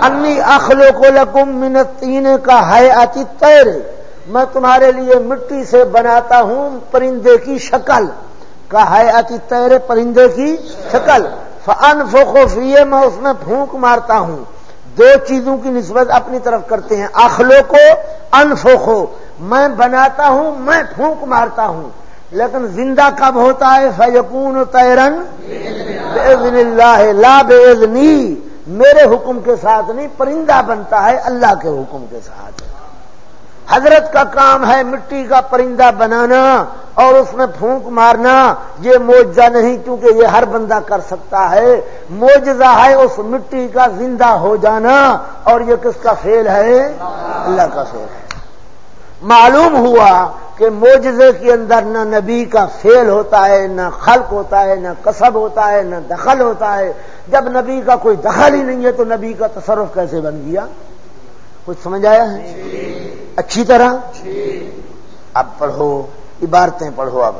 انی اخلو کو لکم منتین کا ہے اتی تیر میں تمہارے لیے مٹی سے بناتا ہوں پرندے کی شکل۔ کا ہے اتی تیر پرندے کی شکل۔ فن فوقوفیے میں اس میں پھونک مارتا ہوں۔ دو چیزوں کی نسبت اپنی طرف کرتے ہیں۔ اخلو کو انفوخو میں بناتا ہوں، میں پھونک مارتا ہوں۔ لیکن زندہ کب ہوتا ہے؟ فیقون تیرن بے اللہ، لا بے میرے حکم کے ساتھ نہیں، پرندہ بنتا ہے اللہ کے حکم کے ساتھ۔ حضرت کا کام ہے مٹی کا پرندہ بنانا اور اس میں پھونک مارنا یہ موجزہ نہیں کیونکہ یہ ہر بندہ کر سکتا ہے موجزہ ہے اس مٹی کا زندہ ہو جانا اور یہ کس کا فیل ہے اللہ کا فیل ہے۔ معلوم ہوا کہ موجزے کے اندر نہ نبی کا فیل ہوتا ہے، نہ خلق ہوتا ہے، نہ کسب ہوتا ہے، نہ دخل ہوتا ہے۔ جب نبی کا کوئی دخل ہی نہیں ہے تو نبی کا تصرف کیسے بن گیا؟ کچھ سمجھ آیا؟ ہے اچھی طرح؟ اب پڑھو، عبارتیں پڑھو اب۔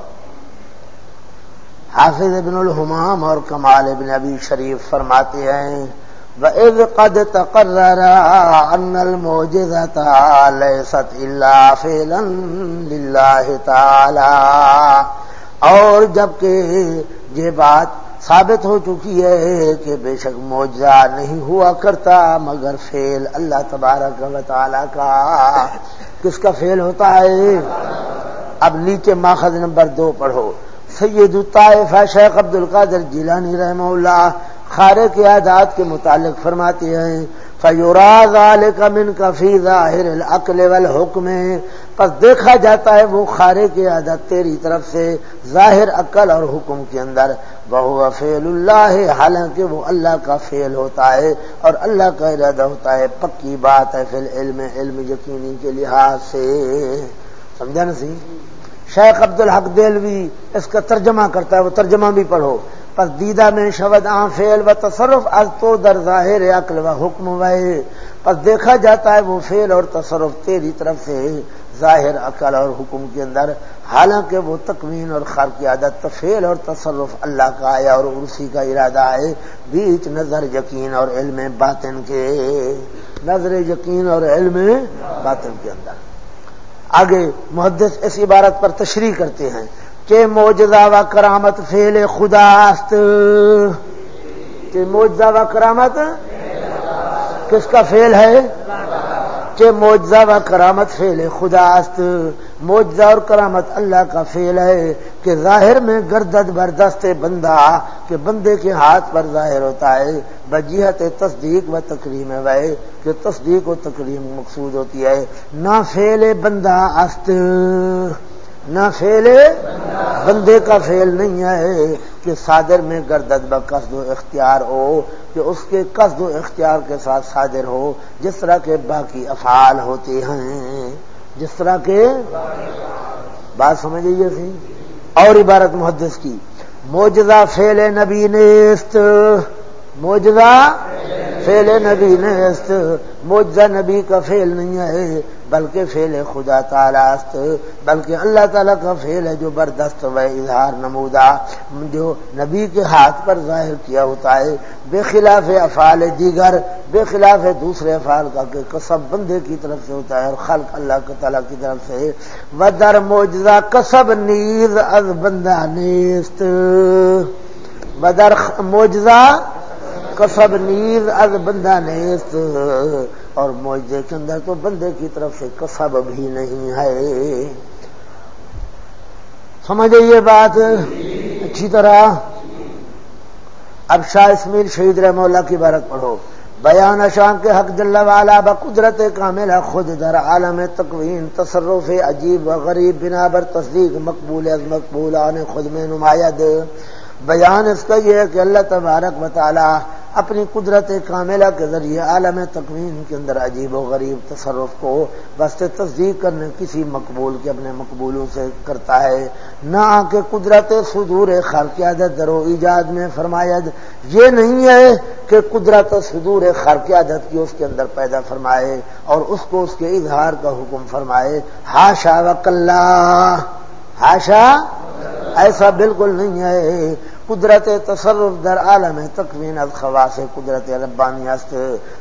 حافظ ابن الحمام اور کمال ابن ابی شریف فرماتے ہیں، وَإِذْ قَدْ تَقَرَّرَ أَنَّ الْمُوجِزَةَ لَيْسَتْ إِلَّا فِعْلًا لِلَّهِ تَعَالَى۔ اور جبکہ یہ بات ثابت ہو چکی ہے کہ بے شک موجہ نہیں ہوا کرتا، مگر فیل اللہ تبارک و تعالی کا۔ کس کا فیل ہوتا ہے؟ اب نیچے ماخذ نمبر دو پڑھو۔ سید الطائف شیخ عبد القادر جیلانی رحمہ اللہ۔ خارے کے عادات کے متعلق فرماتے ہیں فیوراد کا من کفی ظاہر العقل والحکم پس دیکھا جاتا ہے وہ خارے کی عادت تیری طرف سے، ظاہر عقل اور حکم کے اندر۔ بہو فیل اللہ ہے حالانکہ وہ اللہ کا فیل ہوتا ہے اور اللہ کا ارادہ ہوتا ہے۔ پکی بات ہے فی علم علم یقینی کے لحاظ سے۔ سمجھا نا سی؟ شیخ عبد الحق دلوی اس کا ترجمہ کرتا ہے، وہ ترجمہ بھی پڑھو۔ پس دیدہ میں شبد آ فیل و تصرف، از تو در ظاہر عقل و حکم وے۔ پس دیکھا جاتا ہے وہ فیل اور تصرف تیری طرف سے۔ ظاہر عقل اور حکم کے اندر، حالانکہ وہ تکوین اور خار کی عادت تفیل اور تصرف اللہ کا آیا اور اسی کا ارادہ ہے بیچ نظر یقین اور علم باطن کے، نظر یقین اور علم باطن کے اندر۔ آگے محدث اس عبارت پر تشریح کرتے ہیں کہ موجزہ و کرامت فیل خدا است۔ کہ موجزہ و کرامت کس کا فیل ہے؟ کہ موجزہ و کرامت فیل خدا است۔ موجزہ اور کرامت اللہ کا فیل ہے کہ ظاہر میں گردد بردست بندہ کہ بندے کے ہاتھ پر ظاہر ہوتا ہے۔ بجیحت تصدیق و تکریم ہے کہ تصدیق و تکریم مقصود ہوتی ہے۔ نہ فیل بندہ است۔ نہ فیلے، بندے کا فیل نہیں ہے کہ صادر میں گردد ب قصد و اختیار ہو، کہ اس کے قصد و اختیار کے ساتھ صادر ہو، جس طرح کے باقی افعال ہوتے ہیں، جس طرح کے بات سمجھ لیجیے سی اور عبارت محدث کی موجزہ فیل نبی نیست موجزہ فیل نبی نیست موجزہ نبی کا فیل نہیں ہے بلکہ فیل خدا تعالیٰ است، بلکہ اللہ تعالیٰ کا فیل ہے جو بردست و اظہار نمودہ، جو نبی کے ہاتھ پر ظاہر کیا ہوتا ہے۔ بے خلاف افعال دیگر، بے خلاف دوسرے افعال کا کہ کسب بندے کی طرف سے ہوتا ہے اور خلق اللہ تعالیٰ کی طرف سے ودر موجزہ کسب نیز از بندہ نیست۔ ودر موجزہ کسب نیز از بندہ نیست اور معجزے کے اندر تو بندے کی طرف سے کسب بھی نہیں ہے۔ سمجھے یہ بات؟ اچھی طرح۔ اب شاہ اسمیر شہید رحم اللہ کی بارت پڑھو۔ بیان شام کے حق جل والا بقدرت کامل خود در عالم تقوین تصرف عجیب و غریب بنا بر تصدیق مقبول از مقبول آنے خود میں نمایاں بیان اس کا یہ ہے کہ اللہ تبارک و تعالی اپنی قدرت کاملہ کے ذریعے عالم تقوین کے اندر عجیب و غریب تصرف کو بس تصدیق کرنے کسی مقبول کے اپنے مقبولوں سے کرتا ہے۔ نہ آ کے قدرت صدور خرقیادت در و ایجاد میں فرمایت یہ نہیں ہے کہ قدرت صدور خرقیادت کی اس کے اندر پیدا فرمائے اور اس کو اس کے اظہار کا حکم فرمائے۔ ہاشا وکلّہ ہاشا ایسا بالکل نہیں ہے۔ قدرت تصرف در عالم تقوین از خواص قدرت ربانی است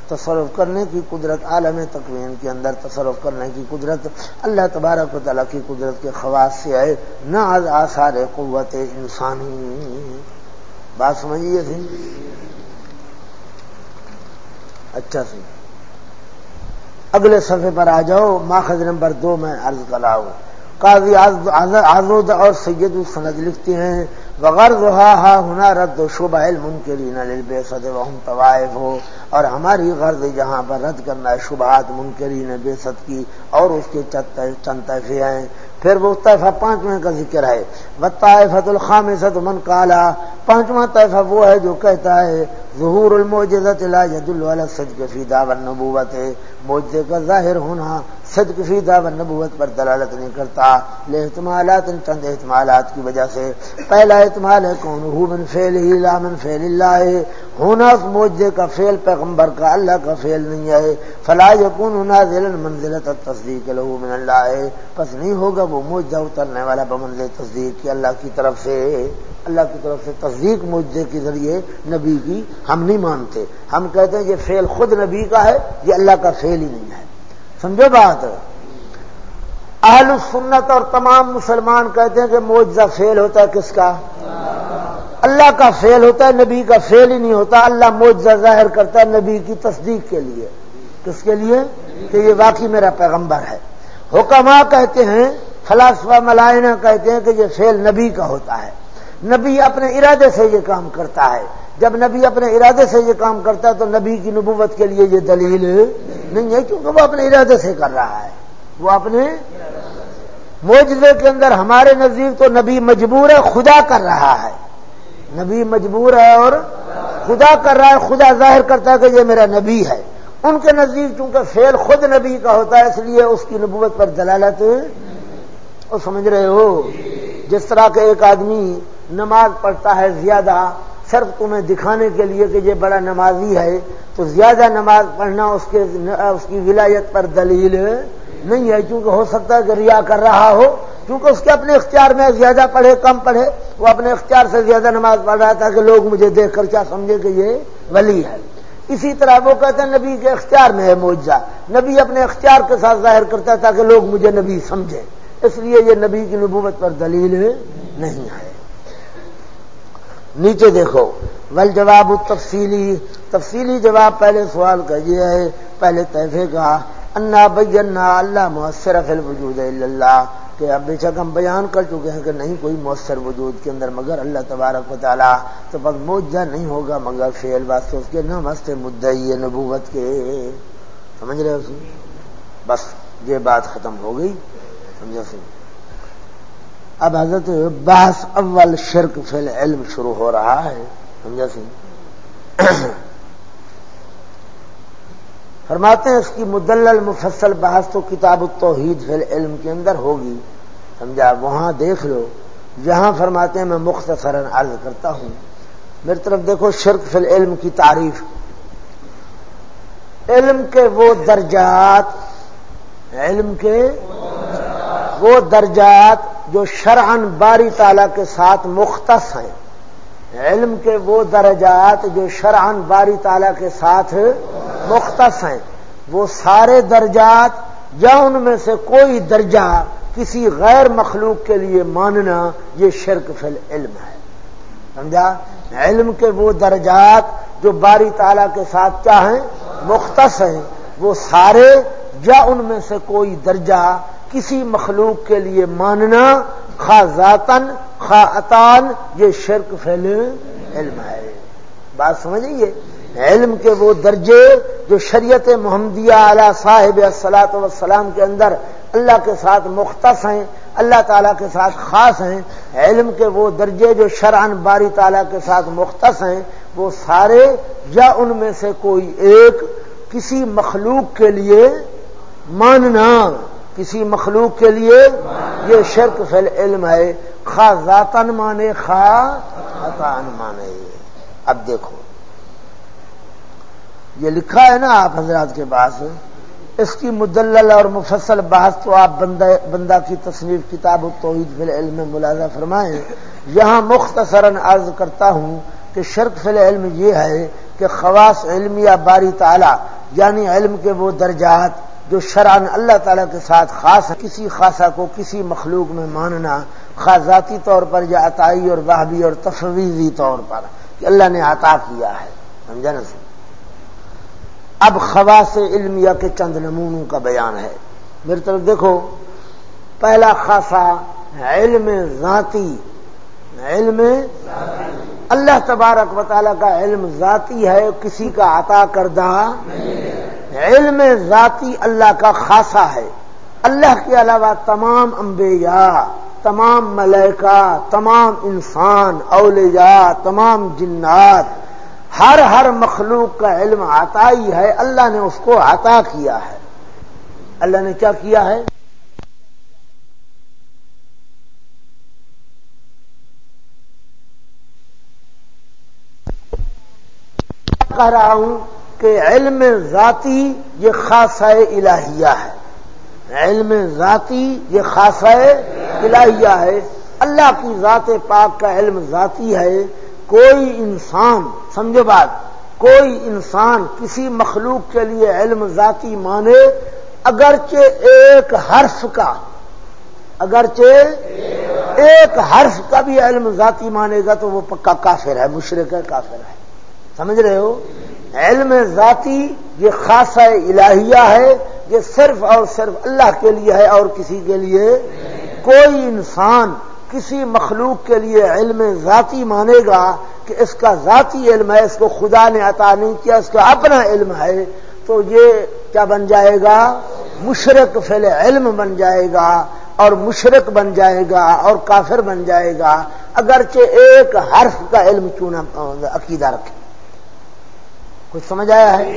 تصرف کرنے کی قدرت عالم تقوین کے اندر تصرف کرنے کی قدرت اللہ تبارک و تعالیٰ کی قدرت کے خواص سے ہے، نہ از آثار قوت انسانی۔ بات سمجھیے تھی؟ اچھا سی اگلے صفحے پر آ جاؤ، ماخذ نمبر دو میں عرض کراؤ قاضی آزود اور سید السند لکھتے ہیں بغرض ہا ہنا رد و شبہ المنکرین بے صد طوائف. ہو اور ہماری غرض جہاں پر رد کرنا ہے، شبہات منکرین بے صد کی، اور اس کے چند طیفے ہیں۔ پھر وہ طیفہ پانچویں کا ذکر ہے۔ وہ طائفت الخام من کالا پانچواں طیفہ وہ ہے جو کہتا ہے، ظہور الموجزت لا ید الولد سج کے فی دعوت موجے کا ظاہر ہونا، صدق فی دعو نبوت پر دلالت نہیں کرتا۔ لے احتمالات ان چند احتمالات کی وجہ سے۔ پہلا احتمال ہے کون ہو من فیل ہی لا من فیل اللہ۔ ہے ہونا اس موجے کا فیل پیغمبر کا اللہ کا فیل نہیں ہے۔ فلا یکون نازلا منزلت التصدیق لہو من اللہ۔ ہے پس نہیں ہوگا وہ موجہ اترنے والا بمنزل تصدیق کی اللہ کی طرف سے۔ اللہ کی طرف سے تصدیق موجے کے ذریعے نبی کی ہم نہیں مانتے۔ ہم کہتے ہیں یہ فیل خود نبی کا ہے، یہ اللہ کا فیل ہی نہیں ہے۔ سمجھو بات؟ اہل سنت اور تمام مسلمان کہتے ہیں کہ معجزہ فیل ہوتا ہے کس کا؟ اللہ کا فیل ہوتا ہے، نبی کا فیل ہی نہیں ہوتا۔ اللہ معجزہ ظاہر کرتا ہے نبی کی تصدیق کے لیے۔ کس کے لیے؟ کہ یہ واقعی میرا پیغمبر ہے۔ حکما کہتے ہیں، فلاسفہ ملائنہ کہتے ہیں کہ یہ فیل نبی کا ہوتا ہے۔ نبی اپنے ارادے سے یہ کام کرتا ہے۔ جب نبی اپنے ارادے سے یہ کام کرتا ہے تو نبی کی نبوت کے لیے یہ دلیل نہیں ہے، کیونکہ وہ اپنے ارادے سے کر رہا ہے۔ وہ اپنے موجودے کے اندر ہمارے نزدیک تو نبی مجبور ہے، خدا کر رہا ہے۔ نبی مجبور ہے اور خدا کر رہا ہے، خدا ظاہر کرتا ہے کہ یہ میرا نبی ہے۔ ان کے نزدیک چونکہ فیل خود نبی کا ہوتا ہے، اس لیے اس کی نبوت پر دلالت، وہ سمجھ رہے ہو؟ جس طرح کے ایک آدمی نماز پڑھتا ہے زیادہ صرف تمہیں دکھانے کے لیے کہ یہ بڑا نمازی ہے، تو زیادہ نماز پڑھنا اس کے، اس کی ولایت پر دلیل نہیں ہے۔ کیونکہ ہو سکتا ہے کہ ریا کر رہا ہو کیونکہ اس کے اپنے اختیار میں زیادہ پڑھے، کم پڑھے، وہ اپنے اختیار سے زیادہ نماز پڑھ رہا تھا کہ لوگ مجھے دیکھ کر کیا سمجھے کہ یہ ولی ہے۔ اسی طرح وہ کہتے ہیں نبی کے اختیار میں ہے موجہ نبی اپنے اختیار کے ساتھ ظاہر کرتا تھا کہ لوگ مجھے نبی سمجھے۔ اس لیے یہ نبی کی نبوت پر دلیل نہیں ہے۔ نیچے دیکھو۔ ول جواب تفصیلی تفصیلی جواب پہلے سوال کا یہ ہے، پہلے تحفے کا۔ انا بینا اللہ مؤثر فل وجود اللہ۔ کہ اب بے شک ہم بیان کر چکے ہیں کہ نہیں کوئی مؤثر وجود کے اندر، مگر اللہ تبارک و تعالیٰ تو بس موجہ نہیں ہوگا، مگر فیل واسطے اس کے نہ مست مدعی نبوت کے۔ سمجھ رہے ہو بس یہ بات ختم ہو گئی۔ سمجھا سی اب حضرت بحث اول شرک فل علم شروع ہو رہا ہے، سمجھا سی؟ فرماتے ہیں اس کی مدلل مفصل بحث تو کتاب التوحید فی علم کے اندر ہوگی، سمجھا؟ وہاں دیکھ لو جہاں فرماتے ہیں میں مختصراً عرض کرتا ہوں۔ میری طرف دیکھو، شرک فی علم کی تعریف۔ علم کے وہ درجات، علم کے وہ درجات جو شرعن باری تعالیٰ کے ساتھ مختص ہیں۔ علم کے وہ درجات جو شرعن باری تعالیٰ کے ساتھ مختص ہیں، وہ سارے درجات یا ان میں سے کوئی درجہ کسی غیر مخلوق کے لیے ماننا، یہ شرک فل علم ہے۔ سمجھا؟ علم کے وہ درجات جو باری تعالیٰ کے ساتھ چاہیں مختص ہیں۔ وہ سارے یا ان میں سے کوئی درجہ کسی مخلوق کے لیے ماننا خا ذاتن خا اطان یہ شرک فیل علم ہے۔ بات سمجھیے؟ علم کے وہ درجے جو شریعت محمدیہ علی صاحب السلاط وسلام کے اندر اللہ کے ساتھ مختص ہیں، اللہ تعالیٰ کے ساتھ خاص ہیں، علم کے وہ درجے جو شرعن باری تعالیٰ کے ساتھ مختص ہیں، وہ سارے یا ان میں سے کوئی ایک کسی مخلوق کے لیے ماننا۔ کسی مخلوق کے لیے یہ شرک فل علم ہے۔ خا ذاتن مانے خا اتان مانے۔ اب دیکھو۔ یہ لکھا ہے نا آپ حضرات کے پاس۔ اس کی مدلل اور مفصل بحث تو آپ بندہ بندہ کی تصنیف کتاب و توحید فی علم میں ملازہ فرمائیں۔ یہاں مختصراً عرض کرتا ہوں کہ شرک فی علم یہ ہے کہ خواص علم یا باری تعالی یعنی علم کے وہ درجات جو شران اللہ تعالیٰ کے ساتھ خاص کسی خاصہ کو کسی مخلوق میں ماننا خاص ذاتی طور پر یا عطائی اور بہبی اور تفویضی طور پر کہ اللہ نے عطا کیا ہے۔ سمجھا نا سر؟ اب خواص علمیہ کے چند نمونوں کا بیان ہے۔ میری طرف دیکھو، پہلا خاصا علم ذاتی علم اللہ تبارک و تعالیٰ کا علم ذاتی ہے، کسی کا عطا کردہ علم ذاتی اللہ کا خاصا ہے۔ اللہ کے علاوہ تمام انبیاء، تمام ملائکہ، تمام انسان، اولیاء، تمام جنات، ہر ہر مخلوق کا علم آتا ہی ہے۔ اللہ نے اس کو عطا کیا ہے۔ اللہ نے کیا کیا ہے؟ کہہ رہا ہوں کہ علم ذاتی یہ خاصہ الہیہ ہے۔ علم ذاتی یہ خاصہ الہیہ ہے۔ اللہ کی ذات پاک کا علم ذاتی ہے۔ کوئی انسان، سمجھو بات، کوئی انسان کسی مخلوق کے لیے علم ذاتی مانے اگرچہ ایک حرف کا، اگرچہ ایک حرف کا بھی علم ذاتی مانے گا تو وہ پکا کافر ہے، مشرق ہے کافر ہے۔ سمجھ رہے ہو؟ علم ذاتی یہ خاصہ الہیہ ہے، یہ صرف اور صرف اللہ کے لیے ہے اور کسی کے لیے کوئی انسان کسی مخلوق کے لیے علم ذاتی مانے گا کہ اس کا ذاتی علم ہے، اس کو خدا نے عطا نہیں کیا، اس کا اپنا علم ہے، تو یہ کیا بن جائے گا؟ مشرق فل علم بن جائے گا اور مشرق بن جائے گا اور کافر بن جائے گا، اگرچہ ایک حرف کا علم چونا عقیدہ رکھے۔ کچھ سمجھ آیا ہے؟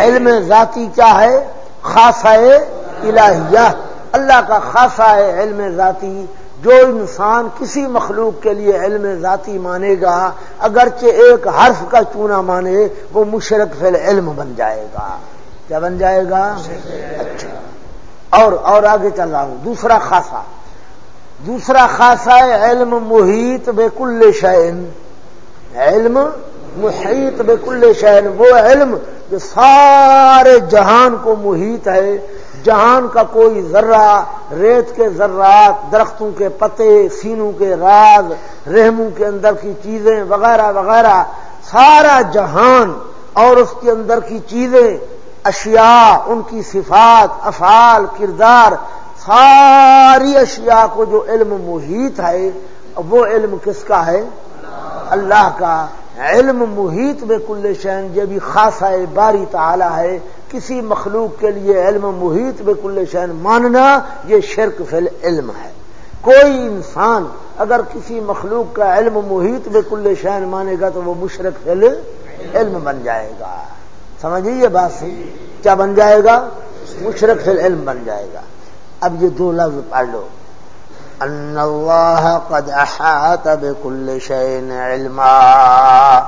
علم ذاتی کیا ہے؟ خاصہ الہیہ. اللہ کا خاصہ ہے علم ذاتی. جو انسان کسی مخلوق کے لیے علم ذاتی مانے گا، اگرچہ ایک حرف کا چونا مانے، وہ مشرق فی علم بن جائے گا. کیا بن جائے گا؟ اچھا. اور اور آگے چل رہا ہوں. دوسرا خاصا دوسرا خاصا ہے علم محیط بے کل شعین علم محیط بے کل شہن، وہ علم جو سارے جہان کو محیط ہے۔ جہان کا کوئی ذرہ، ریت کے ذرات، درختوں کے پتے، سینوں کے راز، رحموں کے اندر کی چیزیں وغیرہ وغیرہ، سارا جہان اور اس کے اندر کی چیزیں، اشیاء، ان کی صفات، افعال، کردار، ساری اشیاء کو جو علم محیط ہے، وہ علم کس کا ہے؟ اللہ کا۔ علم محیط میں کل شہن یہ بھی خاصا باری تعالی ہے، کسی مخلوق کے لیے علم محیط میں کل شہن ماننا یہ شرک فل علم ہے۔ کوئی انسان اگر کسی مخلوق کا علم محیط میں کل شہن مانے گا تو وہ مشرق فل علم بن جائے گا۔ سمجھیے یہ بات سی کیا بن جائے گا؟ مشرق فل علم بن جائے گا۔ اب یہ دو لفظ پڑھ لو۔ ان اللہ قد احاط بكل شيء علما.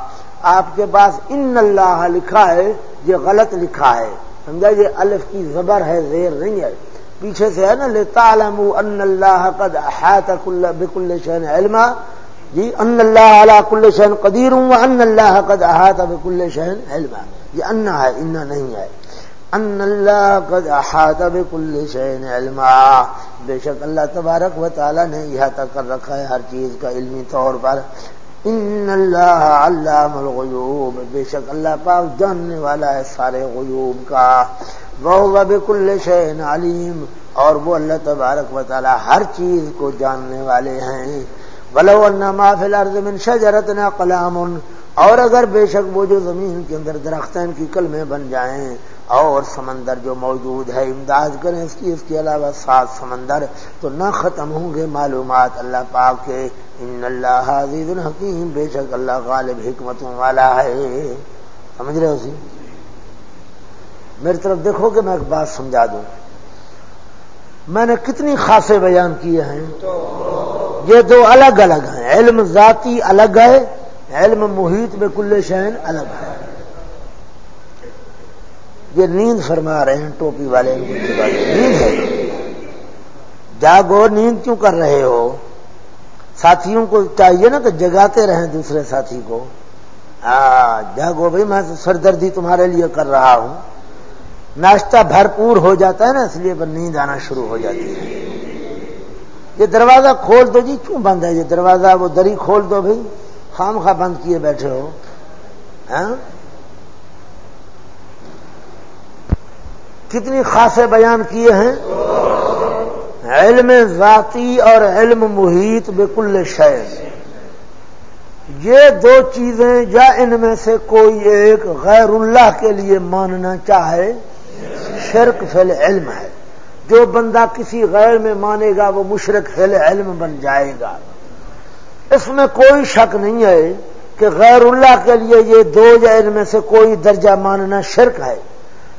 آپ کے پاس ان اللہ لکھا ہے، یہ غلط لکھا ہے۔ سمجھا؟ یہ الف کی زبر ہے، زیر نہیں ہے۔ پیچھے سے ہے نا، لتعلموا ان اللہ قد احاط بكل شيء علما۔ جی ان اللہ علی کل شيء قدیر وان اللہ قد احاط بكل شيء علما۔ یہ ان ہے ان نہیں ہے۔ ان اللہ قد احاط بكل شيء علما. بے شک اللہ تبارک و تعالی نے احاطہ کر رکھا ہے ہر چیز کا علمی طور پر. ان اللہ علام الغیوب. بے شک اللہ پاک جاننے والا ہے سارے غیوب کا. وہ بكل شيء علیم. اور وہ اللہ تبارک و تعالی ہر چیز کو جاننے والے ہیں. ولو ان ما فی الارض من شجرتنا قلام اور اگر بے شک وہ جو زمین کے اندر درختین کی کلمیں بن جائیں اور سمندر جو موجود ہے، امداد کریں اس کی، اس کے علاوہ سات سمندر تو نہ ختم ہوں گے معلومات اللہ پاک کے۔ ان اللہ عزیز الحکیم، بے شک اللہ غالب حکمتوں والا ہے۔ سمجھ رہے اسی جی؟ میری طرف دیکھو کہ میں ایک بات سمجھا دوں۔ میں نے کتنی خاصے بیان کیے ہیں۔ یہ دو الگ الگ ہیں۔ علم ذاتی الگ ہے، علم محیط میں کل شہن الگ ہے۔ یہ نیند فرما رہے ہیں ٹوپی والے نیند ہے۔ جاگو نیند کیوں کر رہے ہو؟ ساتھیوں کو چاہیے نا کہ جگاتے رہیں دوسرے ساتھی کو۔ جاگو بھائی، میں سردردی تمہارے لیے کر رہا ہوں۔ ناشتہ بھرپور ہو جاتا ہے نا، اس لیے پر نیند آنا شروع ہو جاتی ہے۔ یہ دروازہ کھول دو جی کیوں بند ہے؟ یہ دروازہ وہ دری کھول دو بھائی۔ خام خواہ بند کیے بیٹھے ہو۔ ہاں؟ کتنی خاصے بیان کیے ہیں؟ علم ذاتی اور علم محیط بکل شہر یہ دو چیزیں یا ان میں سے کوئی ایک غیر اللہ کے لیے ماننا چاہے، شرک فل علم ہے۔ جو بندہ کسی غیر میں مانے گا، وہ مشرق فل علم بن جائے گا۔ اس میں کوئی شک نہیں ہے کہ غیر اللہ کے لیے یہ دو یا ان میں سے کوئی درجہ ماننا شرک ہے۔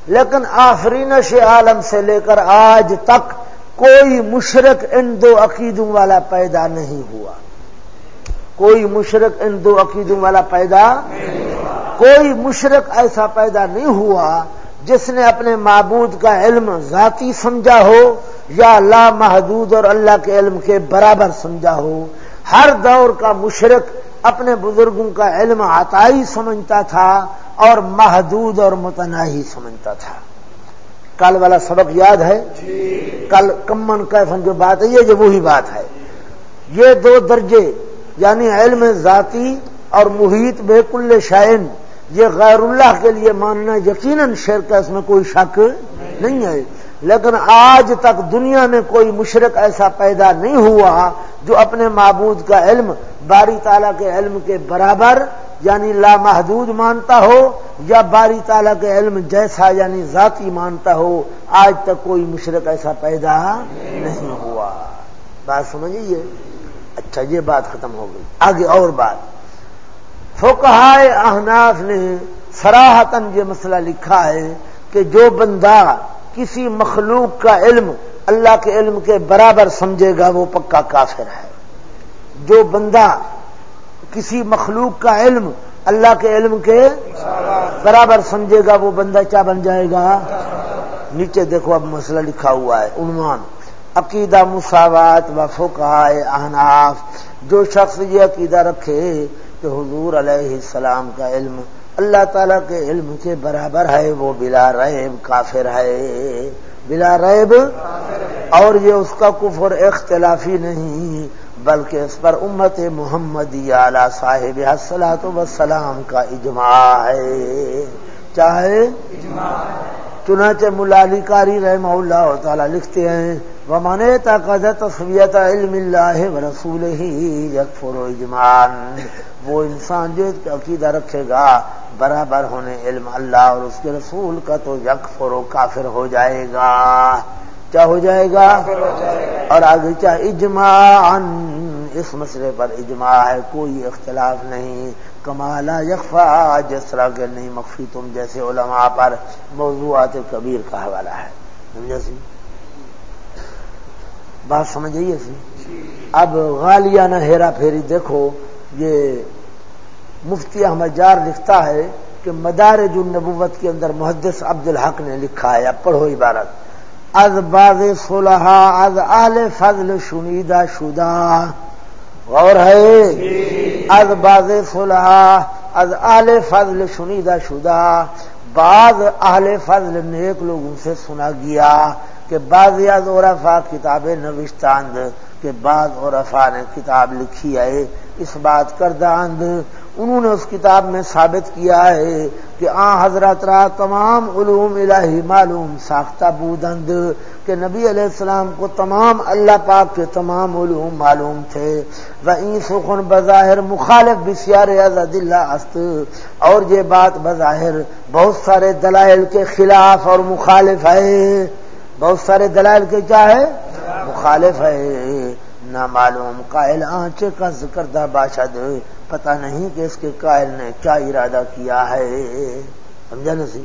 لیکن آفرینش عالم سے لے کر آج تک کوئی مشرق ان دو عقیدوں والا پیدا نہیں ہوا۔ کوئی مشرق ان دو عقیدوں والا پیدا کوئی مشرق ایسا پیدا نہیں ہوا جس نے اپنے معبود کا علم ذاتی سمجھا ہو یا لا محدود اور اللہ کے علم کے برابر سمجھا ہو۔ ہر دور کا مشرق اپنے بزرگوں کا علم عطائی سمجھتا تھا اور محدود اور متناہی سمجھتا تھا۔ کل والا سبق یاد ہے؟ جی۔ کل کمن کیفن جو بات ہے، یہ جو وہی بات ہے۔ یہ دو درجے یعنی علم ذاتی اور محیط بے کل شائن، یہ غیر اللہ کے لیے ماننا یقیناً شرک ہے، اس میں کوئی شک نہیں ہے۔ لیکن آج تک دنیا میں کوئی مشرق ایسا پیدا نہیں ہوا جو اپنے معبود کا علم، باری تعالیٰ کے علم کے برابر یعنی لامحدود مانتا ہو، یا باری تعالیٰ کے علم جیسا یعنی ذاتی مانتا ہو، آج تک کوئی مشرق ایسا پیدا نہیں ہوا۔ بات سمجھیے؟ اچھا یہ بات ختم ہو گئی۔ آگے اور بات۔ فوکہائے احناف نے سراہتن یہ مسئلہ لکھا ہے کہ جو بندہ کسی مخلوق کا علم اللہ کے علم کے برابر سمجھے گا، وہ پکا کافر ہے۔ جو بندہ کسی مخلوق کا علم اللہ کے علم کے برابر سمجھے گا، وہ بندہ کیا بن جائے گا؟ نیچے دیکھو، اب مسئلہ لکھا ہوا ہے، عنوان۔ عقیدہ مساوات و فقائے احناف۔ جو شخص یہ عقیدہ رکھے کہ حضور علیہ السلام کا علم اللہ تعالیٰ کے علم کے برابر ہے، وہ بلا ریب کافر ہے۔ بلا ریب اور یہ اس کا کفر اختلافی نہیں، بلکہ اس پر امت محمد اعلی صاحب حسلات وسلام کا اجماع ہے۔ چاہے چنانچہ ملالی کاری رحمہ اللہ تعالی لکھتے ہیں وہ مانے تصویت علم اللہ و رسول ہی یکفر و اجمان وہ انسان جو عقیدہ رکھے گا، برابر ہونے علم اللہ اور اس کے رسول کا تو یکفر و کافر ہو جائے گا۔ کیا ہو جائے گا؟ اور آگے کیا؟ اجماع اس مسئلے پر اجماع ہے، کوئی اختلاف نہیں۔ کمالا یکفا جس طرح کے نہیں مخفی تم جیسے علماء پر موضوعات کبیر کا حوالہ ہے۔ سمجھا سی بات سمجھ آئیے سی اب غالیانہ ہیرا پھیری، دیکھو، یہ مفتی احمد جار لکھتا ہے کہ مدار جو نبوت کے اندر محدث عبد الحق نے لکھا ہے۔ اب پڑھو عبارت۔ از باز صلحہ از آل فضل شنیدہ شدہ۔ غور ہے۔ از باز صلحا از آل فضل شنیدہ شدہ۔ بعض اہل فضل نیک لوگوں سے سنا گیا کہ بعض از عرفا کتابیں نوشتاند، کہ بعض عرفا نے کتاب لکھی ہے، اس بات کرداند انہوں نے اس کتاب میں ثابت کیا ہے کہ آ حضرت را تمام علوم الہی معلوم ساختہ بودند کہ نبی علیہ السلام کو تمام اللہ پاک کے تمام علوم معلوم تھے۔ وہ سخن بظاہر مخالف بسیار ازد اللہ است۔ اور یہ بات بظاہر بہت سارے دلائل کے خلاف اور مخالف ہے۔ بہت سارے دلائل کے کیا ہے؟ مخالف ہے۔ نہ معلوم قائل آنچے کا ذکر دا باشد۔ پتہ نہیں کہ اس کے قائل نے کیا ارادہ کیا ہے۔ سمجھا نا سی؟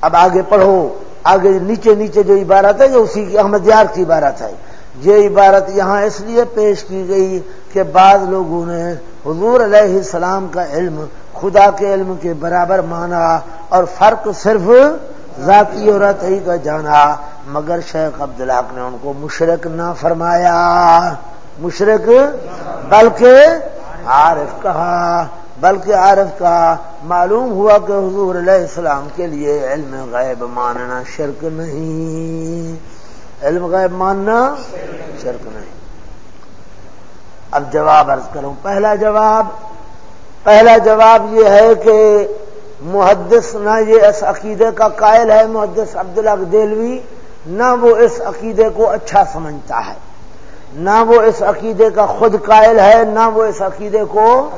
اب آگے پڑھو۔ آگے نیچے نیچے جو عبارت ہے جو اسی کی احمد یار کی عبارت ہے۔ یہ عبارت یہاں اس لیے پیش کی گئی کہ بعض لوگوں نے حضور علیہ السلام کا علم خدا کے علم کے برابر مانا اور فرق صرف ذاتی اور عطی کا جانا، مگر شیخ عبدالحق نے ان کو مشرق نہ فرمایا۔ مشرق بلکہ عارف کہا، بلکہ عارف کا معلوم ہوا کہ حضور علیہ السلام کے لیے علم غیب ماننا شرک نہیں۔ علم غیب ماننا شرک نہیں۔ اب جواب عرض کروں، پہلا جواب پہلا جواب یہ ہے کہ محدث نہ یہ اس عقیدے کا قائل ہے، محدث عبداللہ دلوی نہ وہ اس عقیدے کو اچھا سمجھتا ہے۔ نہ وہ اس عقیدے کا خود قائل ہے، نہ وہ اس عقیدے کو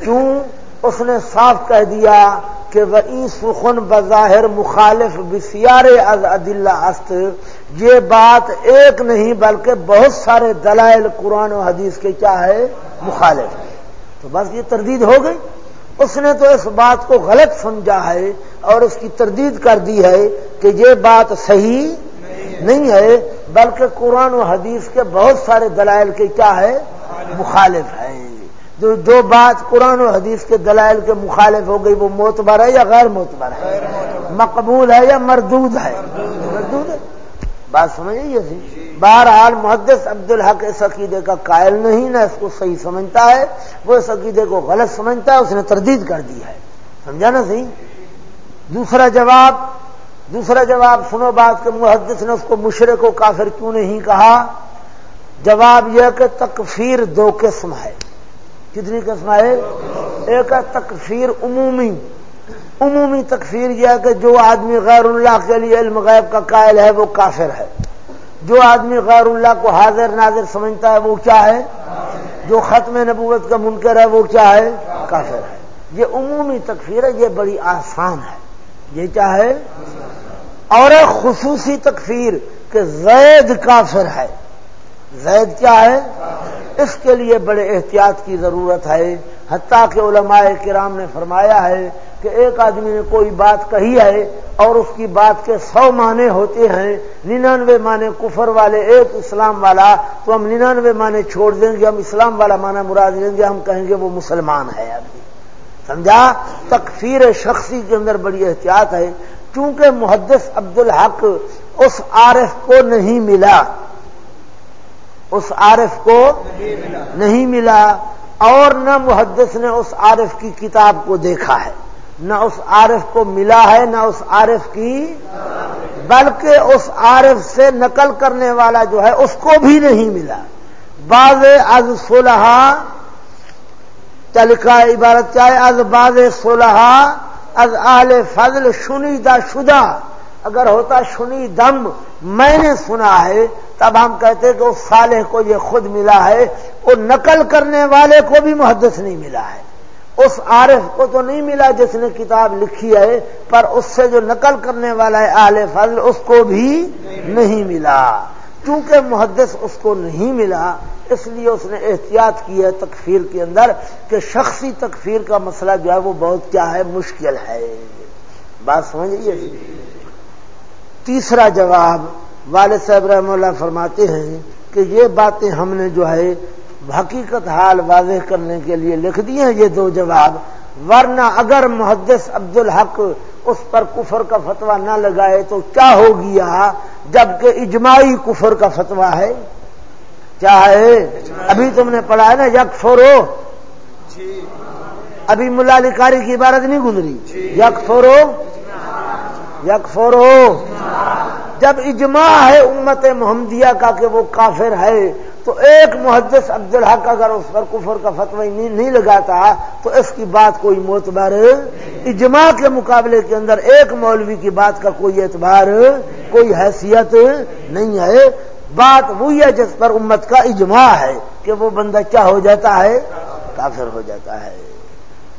کیوں؟ اس نے صاف کہہ دیا کہ وہ سخن بظاہر مخالف بسیار از عدل است۔ یہ بات ایک نہیں بلکہ بہت سارے دلائل قرآن و حدیث کے کیا ہے؟ مخالف تو بس یہ تردید ہو گئی۔ اس نے تو اس بات کو غلط سمجھا ہے اور اس کی تردید کر دی ہے کہ یہ بات صحیح نہیں ہے، بلکہ قرآن و حدیث کے بہت سارے دلائل کے کیا ہے؟ مخالف ہے۔ جو جو بات قرآن و حدیث کے دلائل کے مخالف ہو گئی، وہ موتبر ہے یا غیر موتبر ہے؟ مقبول ہے یا مردود ہے؟ مردود ہے۔ بات سمجھے سی جی؟ بہرحال محدث عبد الحق اس عقیدے کا قائل نہیں، نہ اس کو صحیح سمجھتا ہے، وہ اس عقیدے کو غلط سمجھتا ہے، اس نے تردید کر دی ہے۔ سمجھا نا صحیح؟ دوسرا جواب دوسرا جواب، سنو بات کہ محدث نے اس کو مشرق و کافر کیوں نہیں کہا؟ جواب یہ کہ تکفیر دو قسم ہے۔ کتنی قسم ہے؟ ایک ہے تکفیر عمومی۔ عمومی تکفیر یہ ہے کہ جو آدمی غیر اللہ کے لیے علم غیب کا قائل ہے، وہ کافر ہے۔ جو آدمی غیر اللہ کو حاضر ناظر سمجھتا ہے، وہ کیا ہے؟ جو ختم نبوت کا منکر ہے، وہ کیا ہے؟ کافر ہے۔ یہ عمومی تکفیر ہے، یہ بڑی آسان ہے۔ یہ کیا ہے؟ اور ایک خصوصی تکفیر کہ زید کافر ہے۔ زید کیا ہے؟ اس کے لیے بڑے احتیاط کی ضرورت ہے۔ حتیٰ کہ علماء کرام نے فرمایا ہے کہ ایک آدمی نے کوئی بات کہی ہے اور اس کی بات کے سو معنی ہوتے ہیں۔ ننانوے معنی کفر والے، ایک اسلام والا، تو ہم ننانوے معنی چھوڑ دیں گے، ہم اسلام والا معنی مراد لیں گے، ہم کہیں گے وہ مسلمان ہے۔ ابھی سمجھا؟ تکفیر شخصی کے اندر بڑی احتیاط ہے، چونکہ محدث عبد الحق اس عارف کو نہیں ملا۔ اس عارف کو نہیں ملا۔ اور نہ محدث نے اس عارف کی کتاب کو دیکھا ہے۔ نہ اس عارف کو ملا ہے، نہ اس عارف کی۔ بلکہ اس عارف سے نقل کرنے والا جو ہے، اس کو بھی نہیں ملا۔ بعض از سولہ چلکا عبارت چاہے از باز سولہ از آل فضل شنیدہ شدہ۔ اگر ہوتا شنی دم میں نے سنا ہے، تب ہم کہتے کہ اس صالح کو یہ خود ملا ہے۔ وہ نقل کرنے والے کو بھی محدث نہیں ملا ہے۔ اس عارف کو تو نہیں ملا جس نے کتاب لکھی ہے، پر اس سے جو نقل کرنے والا ہے آل فضل، اس کو بھی نہیں ملا۔ چونکہ محدث اس کو نہیں ملا، اس لیے اس نے احتیاط کی ہے تکفیر کے اندر کہ شخصی تکفیر کا مسئلہ جو ہے وہ بہت کیا ہے، مشکل ہے۔ بات سمجھئیے تیسرا جواب، والد صاحب رحم اللہ فرماتے ہیں کہ یہ باتیں ہم نے جو ہے حقیقت حال واضح کرنے کے لیے لکھ دیے ہیں۔ یہ دو جواب ورنہ اگر محدث عبد الحق اس پر کفر کا فتوا نہ لگائے تو کیا ہو گیا جبکہ اجماعی کفر کا فتوا ہے؟ کیا ہے؟ ابھی تم نے پڑھا ہے نا یک فورو ابھی ملا لکاری کی عبارت نہیں گزری؟ یک فورو یک فورو جب اجماع ہے امت محمدیہ کا کہ وہ کافر ہے، تو ایک محدث عبد الحق اگر اس پر کفر کا فتوی نہیں لگاتا، تو اس کی بات کوئی معتبر اجماع کے مقابلے کے اندر ایک مولوی کی بات کا کوئی اعتبار، کوئی حیثیت نہیں ہے۔ بات وہی ہے جس پر امت کا اجماع ہے کہ وہ بندہ کیا ہو جاتا ہے؟ کافر ہو جاتا ہے۔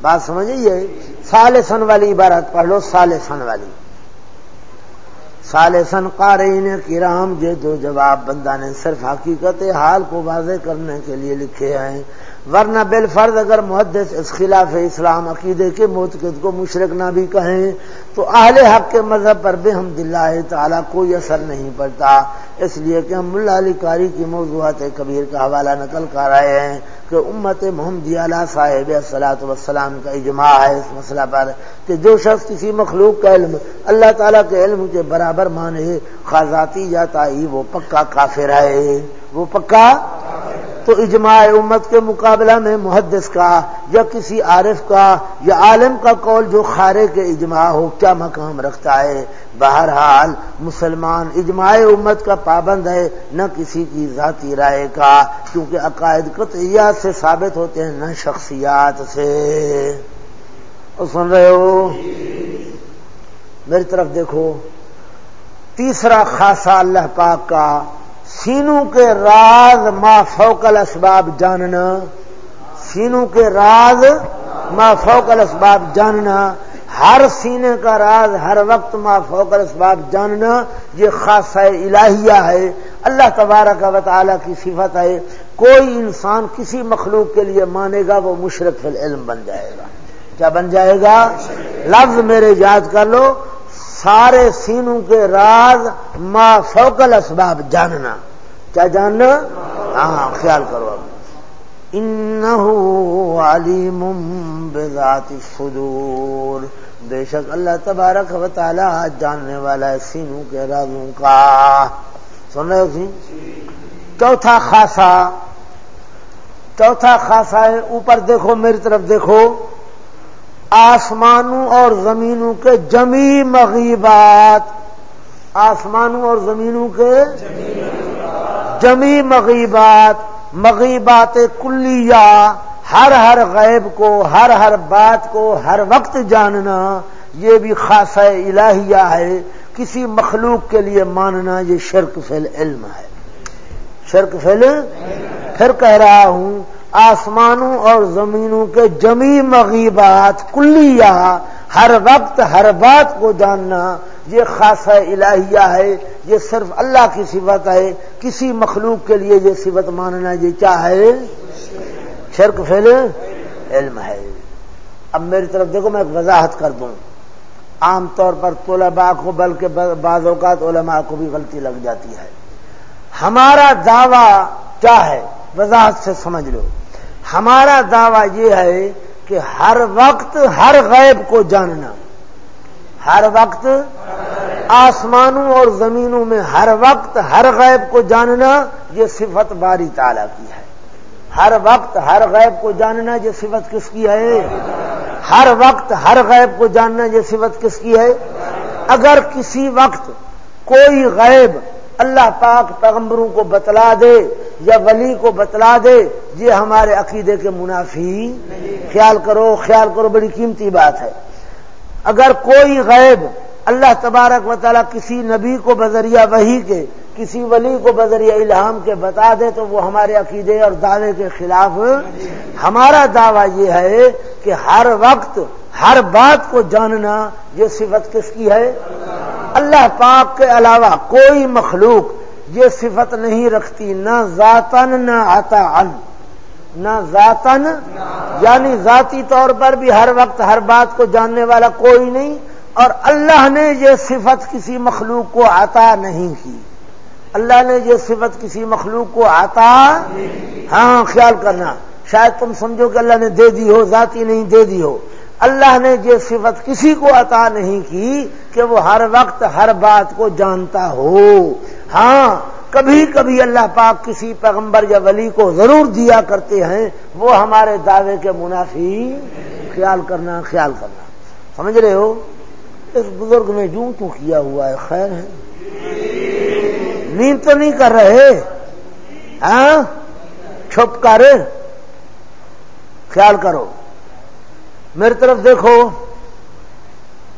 بات سمجھیے سال سن والی عبارت پڑھ لو سال سن والی۔ سن قارئین کرام، یہ دو جواب بندہ نے صرف حقیقت حال کو واضح کرنے کے لیے لکھے ہیں ورنہ بالفرض اگر محدث اس خلاف اسلام عقیدے کے معتقد کو مشرق نہ بھی کہیں، تو اہل حق کے مذہب پر بے حمد اللہ تعالیٰ کوئی اثر نہیں پڑتا۔ اس لیے کہ ہم ملا علی کاری کی موضوعات کبیر کا حوالہ نقل کر رہے ہیں کہ امت محمد علیہ صاحب صلاحت وسلام کا اجماع ہے اس مسئلہ پر کہ جو شخص کسی مخلوق کا علم، اللہ تعالیٰ کے علم کے برابر مانے خاصاتی جاتا ہی وہ پکا کافر ہے۔ وہ پکا؟ تو اجماع امت کے مقابلہ میں محدث کا یا کسی عارف کا یا عالم کا قول جو خارے کے اجماع ہو، کیا مقام رکھتا ہے؟ بہرحال مسلمان اجماع امت کا پابند ہے، نہ کسی کی ذاتی رائے کا، کیونکہ عقائد قطعیات سے ثابت ہوتے ہیں، نہ شخصیات سے۔ اور سن رہے ہو؟ میری طرف دیکھو، تیسرا خاصا اللہ پاک کا سینوں کے راز ما فوکل اسباب جاننا، سینوں کے راز ما فوکل اسباب جاننا، ہر سینے کا راز ہر وقت ما فوکل اسباب جاننا، یہ خاصہ الہیہ ہے، اللہ تبارک و تعالیٰ کی صفت ہے، کوئی انسان کسی مخلوق کے لیے مانے گا وہ مشرق فی العلم بن جائے گا۔ کیا بن جائے گا؟ لفظ میرے یاد کر لو سارے سینوں کے راز ما فوکل اسباب جاننا۔ کیا جاننا؟ ہاں خیال کرو اب۔ علیم بذات الصدور۔ بے شک اللہ تبارک و تعالی جاننے والا ہے سینوں کے رازوں کا۔ سن رہے ہو سی چوتھا خاصا چوتھا خاصا ہے، اوپر دیکھو، میری طرف دیکھو۔ آسمانوں اور زمینوں کے جمی مغیبات، آسمانوں اور زمینوں کے جمی مغیبات مغیبات کلیہ، ہر ہر غیب کو، ہر ہر بات کو، ہر وقت جاننا، یہ بھی خاص الہیہ ہے، کسی مخلوق کے لیے ماننا یہ شرک فل علم ہے۔ شرک فل پھر کہہ رہا ہوں آسمانوں اور زمینوں کے جمی مغیبات، کلیہ، ہر وقت، ہر بات کو جاننا، یہ خاصہ الہیہ ہے، یہ صرف اللہ کی صفت ہے، کسی مخلوق کے لیے یہ صفت ماننا یہ کیا ہے؟ شرک فیل علم ہے۔ اب میری طرف دیکھو، میں ایک وضاحت کر دوں۔ عام طور پر طلباء کو، بلکہ بعض اوقات علماء کو بھی غلطی لگ جاتی ہے۔ ہمارا دعویٰ کیا ہے؟ وضاحت سے سمجھ لو۔ ہمارا دعویٰ یہ ہے کہ ہر وقت ہر غیب کو جاننا۔ ہر وقت آسمانوں اور زمینوں میں ہر وقت ہر غیب کو جاننا یہ صفت باری تعالیٰ کی ہے۔ ہر وقت ہر غیب کو جاننا یہ صفت کس کی ہے؟ ہر وقت ہر غیب کو جاننا یہ صفت کس کی ہے؟ اگر کسی وقت کوئی غیب اللہ پاک پیغمبروں کو بتلا دے یا ولی کو بتلا دے، یہ ہمارے عقیدے کے منافی۔ خیال کرو خیال کرو، بڑی قیمتی بات ہے۔ اگر کوئی غیب اللہ تبارک و تعالیٰ کسی نبی کو بذریعہ وہی کے، کسی ولی کو بذریعہ الہام کے بتا دے، تو وہ ہمارے عقیدے اور دعوے کے خلاف۔ ہمارا دعویٰ یہ ہے کہ ہر وقت، ہر بات کو جاننا، یہ صفت کس کی ہے؟ اللہ پاک کے علاوہ کوئی مخلوق یہ صفت نہیں رکھتی، نہ ذاتن نہ آتا ان نہ ذاتن یعنی ذاتی طور پر بھی ہر وقت ہر بات کو جاننے والا کوئی نہیں، اور اللہ نے یہ صفت کسی مخلوق کو عطا نہیں کی۔ اللہ نے یہ صفت کسی مخلوق کو عطا ہاں خیال کرنا، شاید تم سمجھو کہ اللہ نے دے دی ہو، ذاتی نہیں دے دی ہو۔ اللہ نے یہ صفت کسی کو عطا نہیں کی کہ وہ ہر وقت ہر بات کو جانتا ہو۔ ہاں کبھی کبھی اللہ پاک کسی پیغمبر یا ولی کو ضرور دیا کرتے ہیں، وہ ہمارے دعوے کے منافی خیال کرنا خیال کرنا۔ سمجھ رہے ہو؟ اس بزرگ نے جوں کیوں کیا ہوا ہے، خیر ہے۔ نیند تو نہیں کر رہے۔ ہاں؟ چھپ کر خیال کرو۔ میری طرف دیکھو،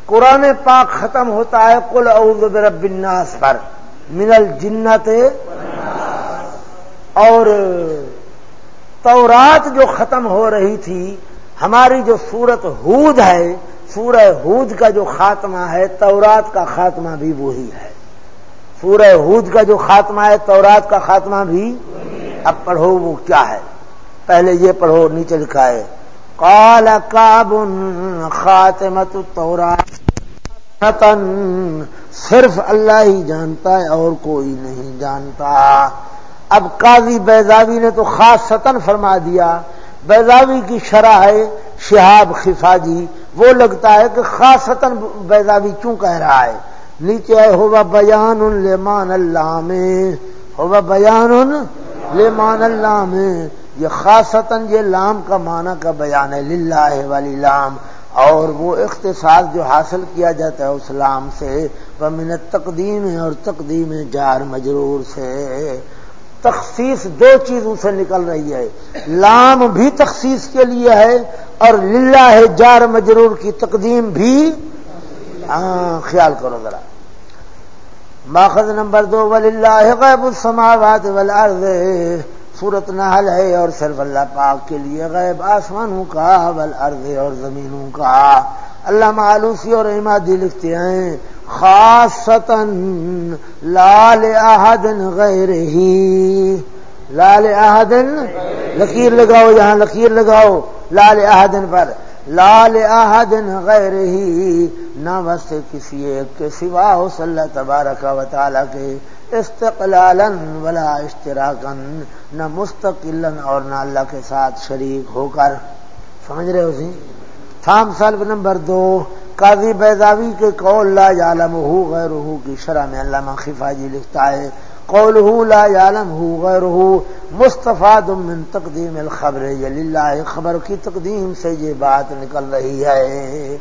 قرآن پاک ختم ہوتا ہے کل اعوذ برب الناس پر، من الجنت اور تورات جو ختم ہو رہی تھی، ہماری جو سورت ہود ہے، سورہ ہود کا جو خاتمہ ہے، تورات کا خاتمہ بھی وہی ہے۔ سورہ ہود کا جو خاتمہ ہے، تورات کا خاتمہ بھی اب پڑھو وہ کیا ہے۔ پہلے یہ پڑھو، نیچے لکھا ہے۔ کال کاب خاتمت صرف اللہ ہی جانتا ہے اور کوئی نہیں جانتا. اب قاضی بیزاوی نے تو خاص ستن فرما دیا بیزاوی کی شرح ہے شہاب خفاجی، وہ لگتا ہے کہ خاص بیزاوی کیوں کہہ رہا ہے؟ نیچے ہوا بیان لمان اللہ میں، ہوا بیان لمان اللہ میں. یہ خاصتاً یہ لام کا معنی کا بیان ہے، للہ والی لام اور وہ اختصاص جو حاصل کیا جاتا ہے اس لام سے وہ منت تقدیم اور تقدیم جار مجرور سے۔ تخصیص دو چیزوں سے نکل رہی ہے۔ لام بھی تخصیص کے لیے ہے اور للہ جار مجرور کی تقدیم بھی۔ ہاں خیال کرو ذرا۔ ماخذ نمبر دو ولی غیب السماوات والارض صورت نحل ہے اور صرف اللہ پاک کے لیے غیب آسمانوں کا والارض اور زمینوں کا۔ اللہ معلوسی اور امادی لکھتے ہیں خاص لال احد غیر ہی لال احدن لکیر لگاؤ، یہاں لکیر لگاؤ۔ لال احدن پر۔ لال احدن غیر ہی نہ بس کسی ایک کے سوا ہو صلی اللہ تبارک و تعالی کے۔ استقلالا ولا اشتراکن نہ مستقل اور نہ اللہ کے ساتھ شریک ہو کر۔ سمجھ رہے ہو سی تھام سلب نمبر دو، قاضی بیداوی کے قول لا یعلم ہو غیر کی شرح میں علامہ خفا جی لکھتا ہے۔ قول لا یعلم ہو غیر مستفاد من تقدیم الخبر اللہ خبر کی تقدیم سے یہ بات نکل رہی ہے۔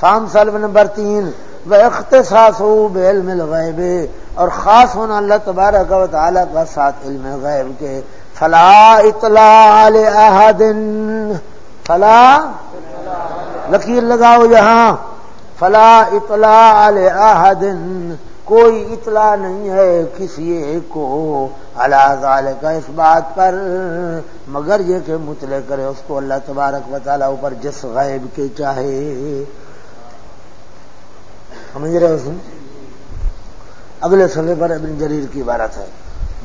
فام سلب نمبر تین وہ اختصاص ہو بے علم الغیب، اور خاص ہونا اللہ تبارک و تعالیٰ کا ساتھ علم غیب کے۔ فلا اطلاع احدن فلا لکیر لگاؤ یہاں۔ فلا اطلاع احدن کوئی اطلاع نہیں ہے کسی ایک کو۔ اللہ کا اس بات پر، مگر یہ کہ مطلع کرے اس کو اللہ تبارک و تعالیٰ اوپر جس غیب کے چاہے۔ سمجھ رہے اس اگلے سفے پر ابن جریر کی عبارت ہے۔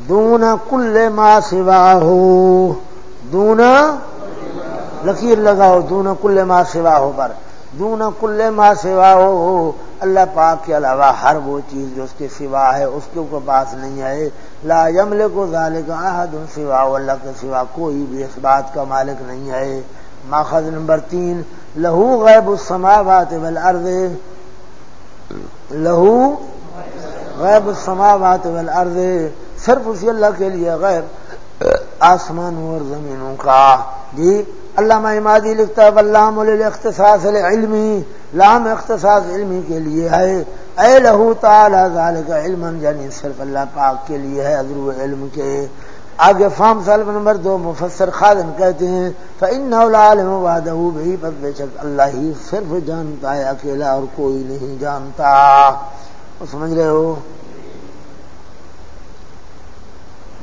دونا کل ما سوا ہو دونا لکیر لگاؤ دونا کل ما سوا ہو پر۔ دونا کل ما سوا ہو اللہ پاک کے علاوہ ہر وہ چیز جو اس کے سوا ہے، اس کے اوپر پاس نہیں ہے۔ لا یمل کو ظالق احد سوا اللہ کے سوا کوئی بھی اس بات کا مالک نہیں ہے۔ ماخذ نمبر تین، لہو غیب السماوات والارض۔ لہو غیب السماوات والارض، صرف اسی اللہ کے لیے غیب آسمانوں اور زمینوں کا۔ جی علامہ امادی لکھتا ہے بلام اختصاص علمی لام اختصاص علمی کے لیے ہے۔ اے لہو تعالی، ذالک علم یعنی صرف اللہ پاک کے لیے ہے ادرو علم کے۔ آگے فام سالب نمبر دو مفسر خادم کہتے ہیں فإن العالم وعدہ بھی پر بے شک اللہ ہی صرف جانتا ہے، اکیلا اور کوئی نہیں جانتا۔ سمجھ رہے ہو؟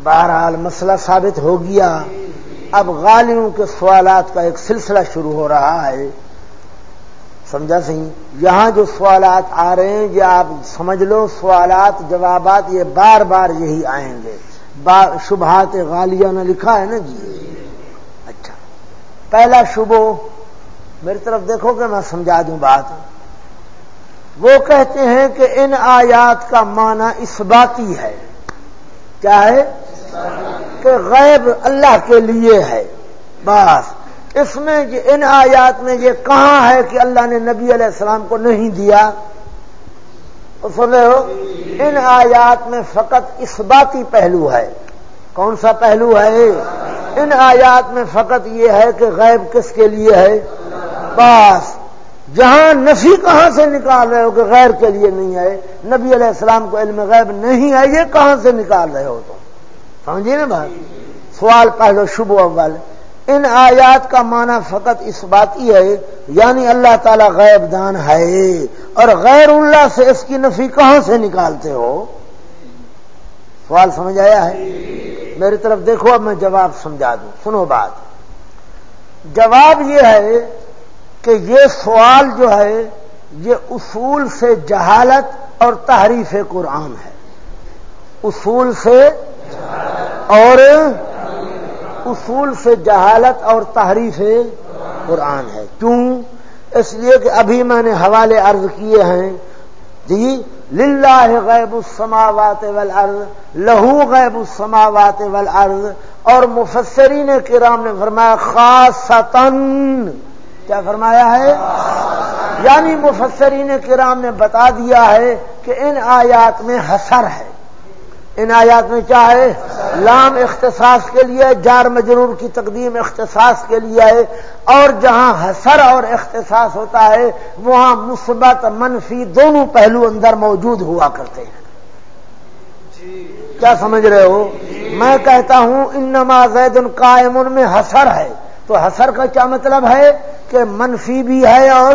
بہرحال مسئلہ ثابت ہو گیا۔ اب غالیوں کے سوالات کا ایک سلسلہ شروع ہو رہا ہے۔ سمجھا سی یہاں جو سوالات آ رہے ہیں، یہ آپ سمجھ لو، سوالات، جوابات یہ بار بار یہی آئیں گے۔ شبہات غالیہ نے لکھا ہے نا جی؟ اچھا۔ پہلا شبو میری طرف دیکھو کہ میں سمجھا دوں بات۔ وہ کہتے ہیں کہ ان آیات کا معنی اسباتی ہے۔ کیا ہے؟ کہ غیب اللہ کے لیے ہے۔ بس۔ اس میں ان آیات میں یہ کہاں ہے کہ اللہ نے نبی علیہ السلام کو نہیں دیا؟ سن رہے ہو، ان آیات میں فقط اس باتی پہلو ہے۔ کون سا پہلو ہے؟ ان آیات میں فقط یہ ہے کہ غیب کس کے لیے ہے؟ بس۔ جہاں نفی کہاں سے نکال رہے ہو کہ غیر کے لیے نہیں ہے؟ نبی علیہ السلام کو علم غیب نہیں ہے، یہ کہاں سے نکال رہے ہو تم؟ سمجھیے نا بات؟ سوال پہلو شبو اول۔ ان آیات کا معنی فقط اس بات ہی ہے یعنی اللہ تعالی غیب دان ہے۔ اور غیر اللہ سے اس کی نفی کہاں سے نکالتے ہو؟ سوال سمجھ آیا ہے؟ میری طرف دیکھو، اب میں جواب سمجھا دوں۔ سنو بات۔ جواب یہ ہے کہ یہ سوال جو ہے، یہ اصول سے جہالت اور تحریف قرآن ہے۔ اصول سے اور اصول سے جہالت اور تحریف قرآن ہے۔ کیوں؟ اس لیے کہ ابھی میں نے حوالے عرض کیے ہیں۔ جی للہ غیب السماوات والارض، لہو غیب السماوات والارض۔ اور مفسرین کرام نے فرمایا خاص کیا فرمایا ہے؟ یعنی مفسرین کرام نے بتا دیا ہے کہ ان آیات میں حسر ہے۔ ان آیات میں چاہے لام اختصاص کے لیے، جار مجرور کی تقدیم اختصاص کے لیے ہے۔ اور جہاں حسر اور اختصاص ہوتا ہے، وہاں مثبت منفی دونوں پہلو اندر موجود ہوا کرتے ہیں۔ کیا سمجھ رہے ہو؟ میں کہتا ہوں ان نماز قائم ان میں حسر ہے۔ تو حسر کا کیا مطلب ہے؟ کہ منفی بھی ہے اور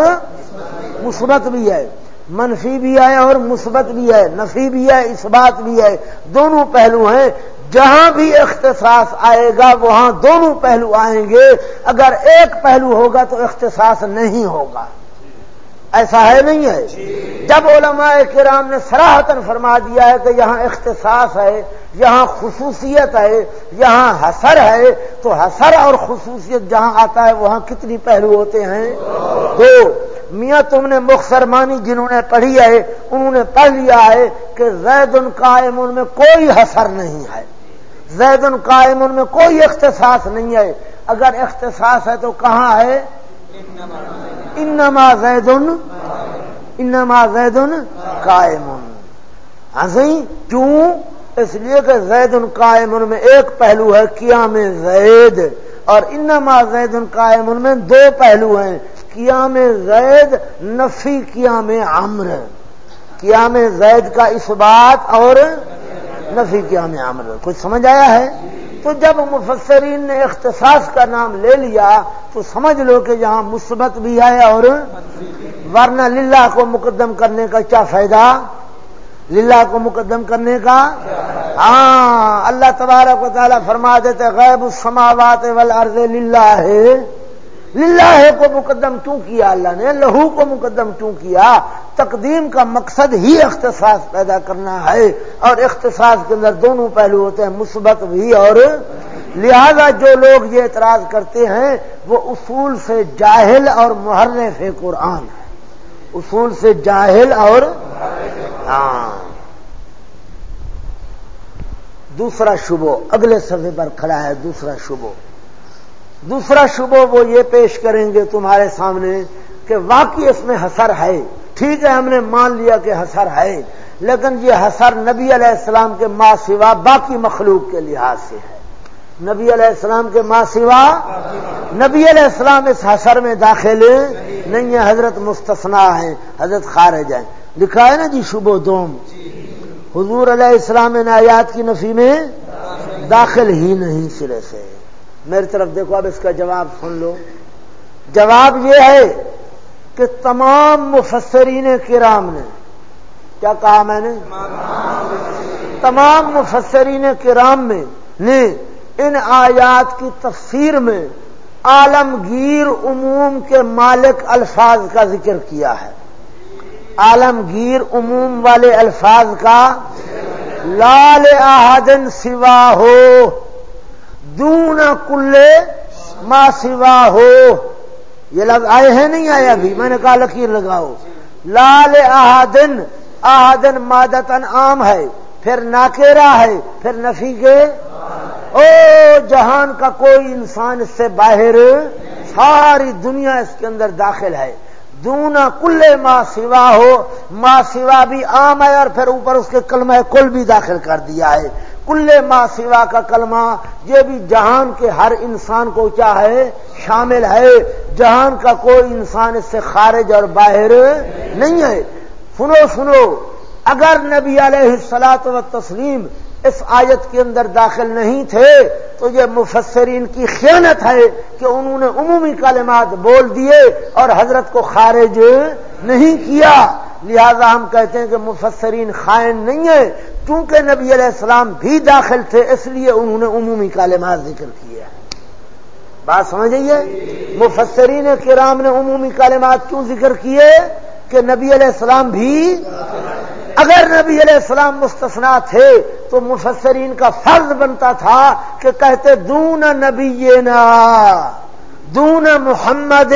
مثبت بھی ہے۔ منفی بھی ہے اور مثبت بھی ہے نفی بھی ہے اس بات بھی ہے دونوں پہلو ہیں۔ جہاں بھی اختصاص آئے گا وہاں دونوں پہلو آئیں گے۔ اگر ایک پہلو ہوگا تو اختصاص نہیں ہوگا۔ ایسا ہے نہیں ہے؟ جب علماء کرام نے سراہتن فرما دیا ہے کہ یہاں اختصاص ہے یہاں خصوصیت ہے یہاں حسر ہے تو حسر اور خصوصیت جہاں آتا ہے وہاں کتنی پہلو ہوتے ہیں؟ دو۔ میاں تم نے مخصرمانی جنہوں نے پڑھی ہے، انہوں نے پڑھ لیا ہے کہ زید ان قائم ان میں کوئی حسر نہیں ہے۔ زید ان قائم ان میں کوئی اختصاص نہیں ہے۔ اگر اختصاص ہے تو کہاں ہے؟ انما زید انما زید قائم۔ ہاں کیوں؟ اس لیے کہ زید ان قائم ان میں ایک پہلو ہے، قیام زید۔ اور انما زید ان قائم ان میں دو پہلو ہیں۔ قیام زید، نفی قیام عمر۔ قیام زید کا اس بات اور نفی قیام عمر۔ کچھ سمجھ آیا ہے؟ تو جب مفسرین نے اختصاص کا نام لے لیا، تو سمجھ لو کہ یہاں مثبت بھی ہے اور ورنہ للہ کو مقدم کرنے کا کیا فائدہ؟ للہ کو مقدم کرنے کا؟ ہاں اللہ تبارک و تعالیٰ فرما دیتے، غیب السماوات والارض للہ۔ ہے للہ کو مقدم کیوں کیا؟ اللہ نے لہو کو مقدم کیوں کیا؟ تقدیم کا مقصد ہی اختصاص پیدا کرنا ہے اور اختصاص کے اندر دونوں پہلو ہوتے ہیں، مثبت بھی اور لہذا جو لوگ یہ اعتراض کرتے ہیں، وہ اصول سے جاہل اور محرف قرآن۔ ہے اصول سے جاہل اور ہاں۔ دوسرا شبو اگلے صفحے پر کھڑا ہے، دوسرا شبو دوسرا شبو وہ یہ پیش کریں گے تمہارے سامنے کہ واقعی اس میں حسر ہے۔ ٹھیک ہے، ہم نے مان لیا کہ حسر ہے، لیکن یہ حسر نبی علیہ السلام کے ماں سوا باقی مخلوق کے لحاظ سے ہے۔ نبی علیہ السلام کے ماں سوا نبی علیہ السلام اس حسر میں داخل نہیں ہے حضرت مستثنا ہے حضرت خارج ہے لکھا ہے نا جی شبو دوم۔ حضور علیہ السلام نے آیات کی نفی میں داخل ہی نہیں، سرے سے۔ میری طرف دیکھو، اب اس کا جواب سن لو۔ جواب یہ ہے کہ تمام مفسرین کرام نے، کیا کہا میں نے؟ تمام مفسرین کرام میں نے ان آیات کی تفسیر میں عالمگیر عموم کے مالک الفاظ کا ذکر کیا ہے۔ عالمگیر عموم والے الفاظ کا، لال احدن سوا ہو دون کلے ما سوا ہو یہ لگ آئے ہیں نہیں آئے ابھی؟ میں نے کہا لکیر لگاؤ۔ لال احدن احدن مادتن عام ہے، پھر ناکیرا ہے، پھر نفی کے او جہان کا کوئی انسان اس سے باہر ساری دنیا اس کے اندر داخل ہے۔ دونا کل ماں سوا ہو ماں سوا بھی عام ہے اور پھر اوپر اس کے کلمہ کل بھی داخل کر دیا ہے۔ کل ماں سوا کا کلمہ یہ بھی جہان کے ہر انسان کو کیا ہے؟ شامل ہے۔ جہان کا کوئی انسان اس سے خارج اور باہر نہیں ہے۔ سنو سنو۔ اگر نبی علیہ السلاط و تسلیم اس آیت کے اندر داخل نہیں تھے، تو یہ مفسرین کی خیانت ہے کہ انہوں نے عمومی کلمات بول دیے اور حضرت کو خارج نہیں کیا۔ لہذا ہم کہتے ہیں کہ مفسرین خائن نہیں ہے کیونکہ نبی علیہ السلام بھی داخل تھے، اس لیے انہوں نے عمومی کالمات ذکر کیے بات سمجھئیے مفسرین کرام نے عمومی کالمات کیوں ذکر کیے؟ کہ نبی علیہ السلام بھی اگر نبی علیہ السلام مستثنا تھے تو مفسرین کا فرض بنتا تھا کہ کہتے، دون نبی نا دون محمد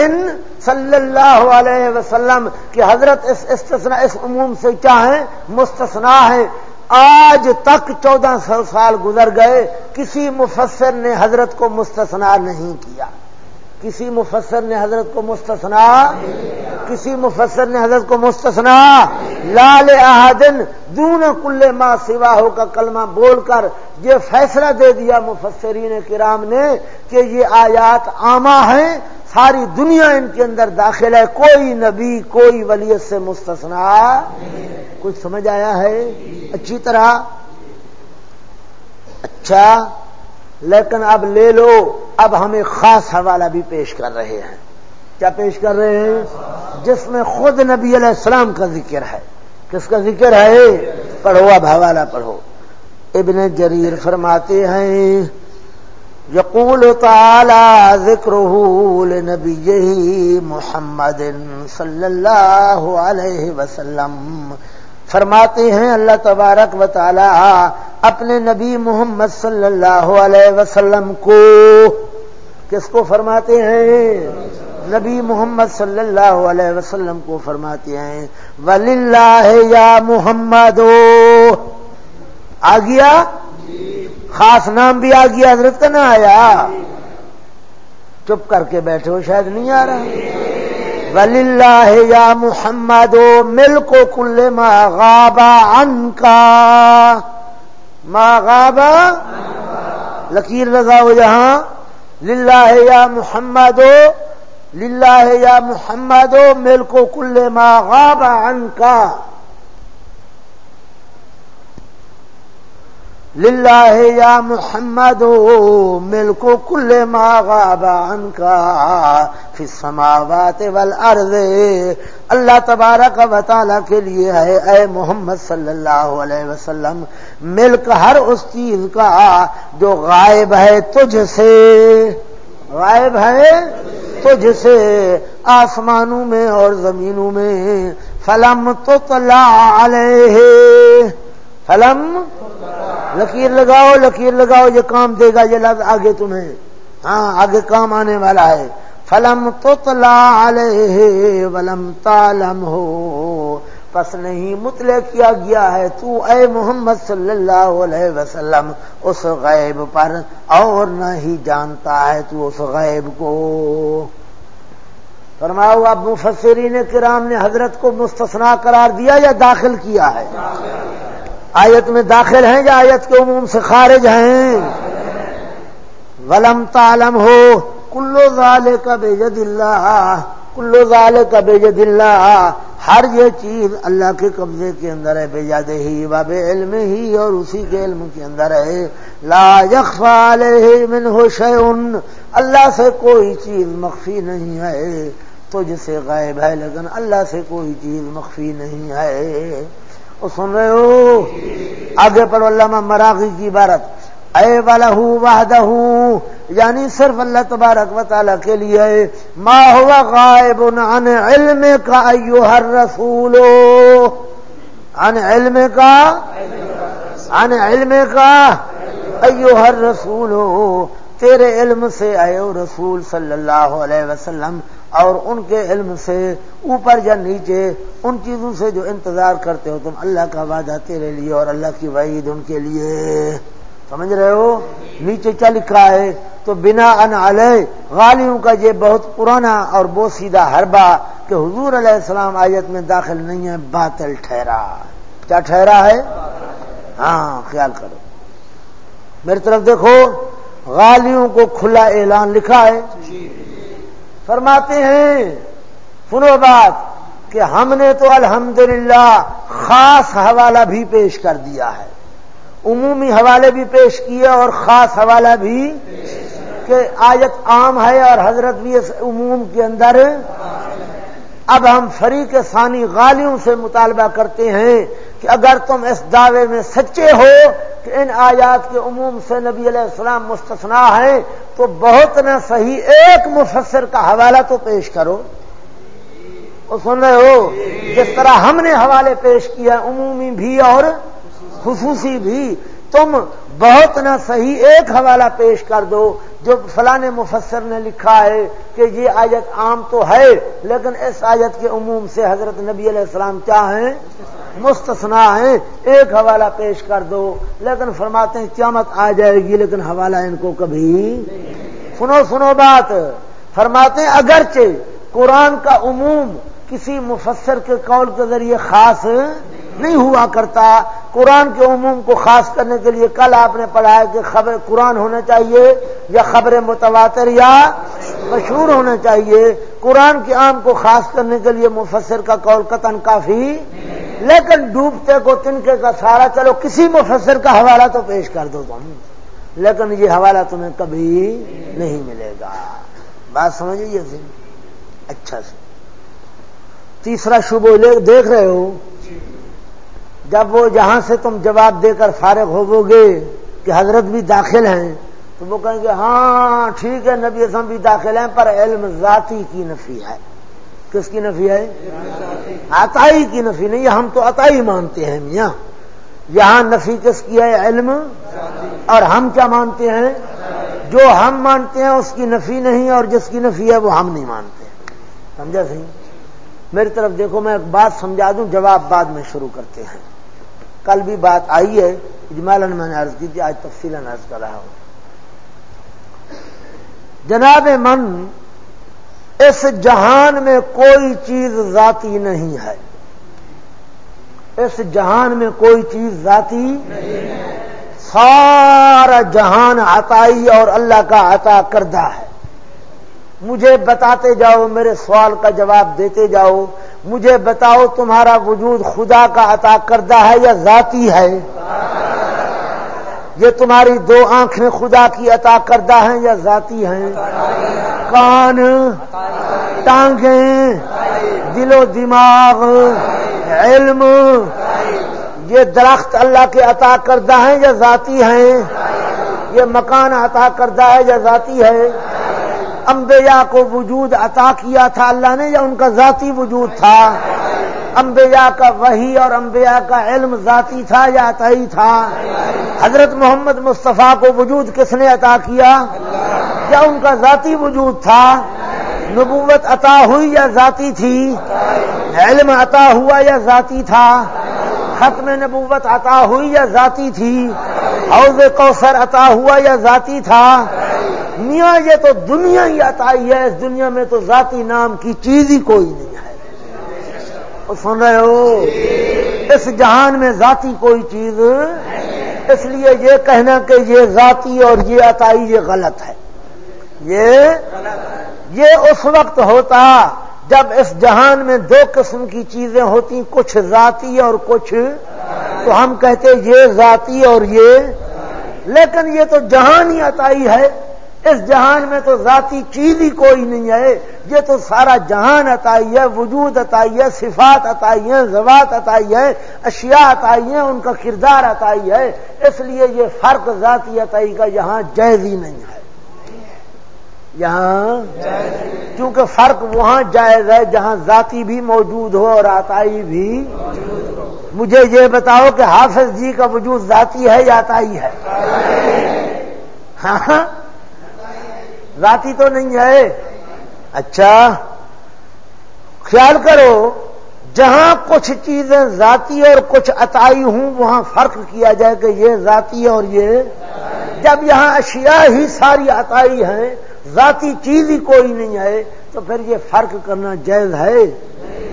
صلی اللہ علیہ وسلم کہ حضرت اس استثنا اس عموم سے کیا ہے مستثنا ہے آج تک چودہ سو سال گزر گئے، کسی مفسر نے حضرت کو مستثنا نہیں کیا۔ کسی مفسر نے حضرت کو مستثنا، کسی مفسر نے حضرت کو مستثنا، لال احدن دون کل ما سوا ہو کا کلمہ بول کر یہ فیصلہ دے دیا مفسرین کرام نے کہ یہ آیات عامہ ہیں، ساری دنیا ان کے اندر داخل ہے، کوئی نبی، کوئی ولیت سے مستثنا۔ کچھ سمجھ آیا ہے؟ اچھی طرح۔ اچھا۔ لیکن اب لے لو، اب ہمیں خاص حوالہ بھی پیش کر رہے ہیں۔ کیا پیش کر رہے ہیں؟ جس میں خود نبی علیہ السلام کا ذکر ہے۔ کس کا ذکر ہے؟ پڑھو، اب حوالہ پڑھو۔ ابن جریر فرماتے ہیں، یقول تعالی ذکر نبی محمد صلی اللہ علیہ وسلم فرماتے ہیں اللہ تبارک و تعالی اپنے نبی محمد صلی اللہ علیہ وسلم کو کس کو فرماتے ہیں؟ نبی محمد صلی اللہ علیہ وسلم کو فرماتے ہیں۔ ولی اللہ یا محمد۔ آ گیا؟ خاص نام بھی آ گیا، حضرت کا نہ آیا۔ چپ کر کے بیٹھے ہو، شاید نہیں آ رہا۔ وللہ یا محمد مل کو کل غابا ان کا ما غابا لکیر لگاؤ جہاں للہ یا محمد للہ یا محمد مل کو کل غابا ان کا للہ یا محمد مل کو کل غاب عن کا فی السماوات والارض۔ اللہ تبارک و تعالی کے لیے ہے، اے محمد صلی اللہ علیہ وسلم، ملک ہر اس چیز کا جو غائب ہے تجھ سے۔ غائب ہے تجھ سے، آسمانوں میں اور زمینوں میں۔ فلم تو علیہ۔ فلم لکیر لگاؤ لکیر لگاؤ، یہ کام دے گا، یہ لفظ آگے تمہیں۔ ہاں آگے کام آنے والا ہے۔ فلم تو ولم تالم ہو پس نہیں، مطلع کیا گیا ہے۔ تو اے محمد صلی اللہ علیہ وسلم، اس غیب پر اور نہ ہی جانتا ہے تو اس غیب کو۔ فرماؤ، اب مفسرین کرام نے حضرت کو مستثنا قرار دیا یا داخل کیا ہے؟ آیت میں داخل ہیں یا آیت کے عموم سے خارج ہیں؟ ولم تالم ہو کلو ظال کا بے جد اللہ کلو ظال کا بے جد اللہ، ہر یہ چیز اللہ کے قبضے کے اندر ہے بے جاد ہی باب علم ہی اور اسی کے علم کے اندر ہے۔ لا علیہ من ہو اللہ سے کوئی چیز مخفی نہیں ہے۔ تجھ سے غائب ہے، لیکن اللہ سے کوئی چیز مخفی نہیں ہے۔ سن رہے ہو؟ آگے پڑھو علامہ مراغی کی عبارت۔ اے والا واہدہ یعنی صرف اللہ تبارک و تعالیٰ کے لیے، ما ہوا غائب عن علم کا ایو ہر رسول عن علم کا عن علم کا ایو ہر رسول تیرے علم سے اے رسول صلی اللہ علیہ وسلم۔ اور ان کے علم سے اوپر یا نیچے ان چیزوں سے جو انتظار کرتے ہو تم اللہ کا وعدہ تیرے لیے اور اللہ کی وعید ان کے لیے۔ سمجھ رہے ہو؟ نیچے چل لکھا ہے۔ تو بنا ان علیہ، غالیوں کا یہ بہت پرانا اور بہت سیدھا حربہ کہ حضور علیہ السلام آیت میں داخل نہیں ہے، باطل ٹھہرا۔ کیا ٹھہرا ہے؟ ہاں خیال کرو۔ میری طرف دیکھو، غالیوں کو کھلا اعلان لکھا ہے۔ فرماتے ہیں، سنو بات، کہ ہم نے تو الحمدللہ خاص حوالہ بھی پیش کر دیا ہے۔ عمومی حوالے بھی پیش کیے اور خاص حوالہ بھی کہ آیت عام ہے اور حضرت بھی اس عموم کے اندر۔ اب ہم فریق ثانی غالیوں سے مطالبہ کرتے ہیں کہ اگر تم اس دعوے میں سچے ہو کہ ان آیات کے عموم سے نبی علیہ السلام مستثنا ہیں، تو بہت نہ صحیح ایک مفسر کا حوالہ تو پیش کرو۔ وہ سن رہے ہو؟ جس طرح ہم نے حوالے پیش کیا عمومی بھی اور خصوصی بھی۔ تم بہت نہ صحیح ایک حوالہ پیش کر دو جو فلاں مفسر نے لکھا ہے کہ یہ آیت عام تو ہے، لیکن اس آیت کے عموم سے حضرت نبی علیہ السلام چاہیں مستثنا ہیں، ایک حوالہ پیش کر دو، لیکن فرماتے ہیں قیامت آ جائے گی، لیکن حوالہ ان کو کبھی سنو سنو بات۔ فرماتے ہیں اگرچہ قرآن کا عموم کسی مفسر کے قول کے ذریعے خاص نہیں ہوا کرتا قرآن کے عموم کو خاص کرنے کے لیے کل آپ نے پڑھا ہے کہ خبر قرآن ہونا چاہیے یا خبر متواتر یا مشہور ہونا چاہیے۔ قرآن کے عام کو خاص کرنے کے لیے مفسر کا قول قطن کافی لیکن ڈوبتے کو تنکے کا سارا چلو، کسی مفسر کا حوالہ تو پیش کر دو تم لیکن یہ حوالہ تمہیں کبھی نہیں ملے گا۔ بات سمجھیے جی؟ اچھا سے تیسرا شبہ دیکھ رہے ہو۔ جب وہ جہاں سے تم جواب دے کر فارغ ہوو گے کہ حضرت بھی داخل ہیں، تو وہ کہیں گے ہاں ٹھیک ہے، نبی اعظم بھی داخل ہیں، پر علم ذاتی کی نفی ہے۔ کس کی نفی ہے؟ عطائی کی نفی نہیں، ہم تو عطائی مانتے ہیں میاں۔ یہاں نفی کس کی ہے؟ علم۔ اور ہم کیا مانتے ہیں؟ جو ہم مانتے ہیں، اس کی نفی نہیں، اور جس کی نفی ہے، وہ ہم نہیں مانتے۔ سمجھا صحیح؟ میری طرف دیکھو، میں ایک بات سمجھا دوں، جواب بعد میں شروع کرتے ہیں۔ کل بھی بات آئی ہے اجمالن میں نے عرض کی تھی، آج تفصیل عرض کر رہا ہوں۔ جناب من، اس جہان میں کوئی چیز ذاتی نہیں ہے۔ اس جہان میں کوئی چیز ذاتی سارا جہان عطائی اور اللہ کا عطا کردہ ہے۔ مجھے بتاتے جاؤ، میرے سوال کا جواب دیتے جاؤ۔ مجھے بتاؤ تمہارا وجود خدا کا عطا کردہ ہے یا ذاتی ہے؟ یہ تمہاری دو آنکھیں خدا کی عطا کردہ ہیں یا ذاتی ہیں؟ کان، ٹانگیں، دل و دماغ، علم۔ یہ درخت اللہ کے عطا کردہ ہیں یا ذاتی ہیں؟ یہ مکان عطا کردہ ہے یا ذاتی ہے؟ انبیاء کو وجود عطا کیا تھا، اللہ نے یا ان کا ذاتی وجود تھا؟ انبیاء کا وہی اور انبیاء کا علم ذاتی تھا یا عطائی تھا؟ حضرت محمد مصطفیٰ کو وجود کس نے عطا کیا؟ یا ان کا ذاتی وجود تھا؟ نبوت عطا ہوئی یا ذاتی تھی؟ علم عطا ہوا یا ذاتی تھا؟ ختم نبوت عطا ہوئی یا ذاتی تھی؟ حوض کوثر عطا ہوا یا ذاتی تھا؟ میاں یہ تو دنیا ہی عطائی ہے، اس دنیا میں تو ذاتی نام کی چیز ہی کوئی نہیں ہے۔ سن رہے ہو؟ اس جہان میں ذاتی کوئی چیز اس لیے یہ کہنا کہ یہ ذاتی اور یہ عطائی یہ غلط ہے۔ یہ یہ اس وقت ہوتا جب اس جہان میں دو قسم کی چیزیں ہوتی، کچھ ذاتی اور کچھ۔ تو ہم کہتے یہ ذاتی اور یہ۔ لیکن یہ تو جہان ہی عطائی ہے۔ اس جہان میں تو ذاتی چیز ہی کوئی نہیں ہے، یہ تو سارا جہان عطائی ہے، وجود عطائی ہے، صفات عطائی ہے زبات عطائی ہے اشیاء عطائی ہیں، ان کا کردار عطائی ہے۔ اس لیے یہ فرق ذاتی عطائی کا یہاں جائز ہی نہیں ہے۔ یہاں کیونکہ فرق وہاں جائز ہے جہاں ذاتی بھی موجود ہو اور عطائی بھی مجھے یہ بتاؤ کہ حافظ جی کا وجود ذاتی ہے یا عطائی ہے؟ ہاں۔, ہاں۔ ذاتی تو نہیں ہے۔ اچھا خیال کرو، جہاں کچھ چیزیں ذاتی اور کچھ عطائی ہوں، وہاں فرق کیا جائے کہ یہ ذاتی اور یہ۔ جب یہاں اشیاء ہی ساری عطائی ہیں، ذاتی چیز ہی کوئی نہیں ہے، تو پھر یہ فرق کرنا جائز ہے۔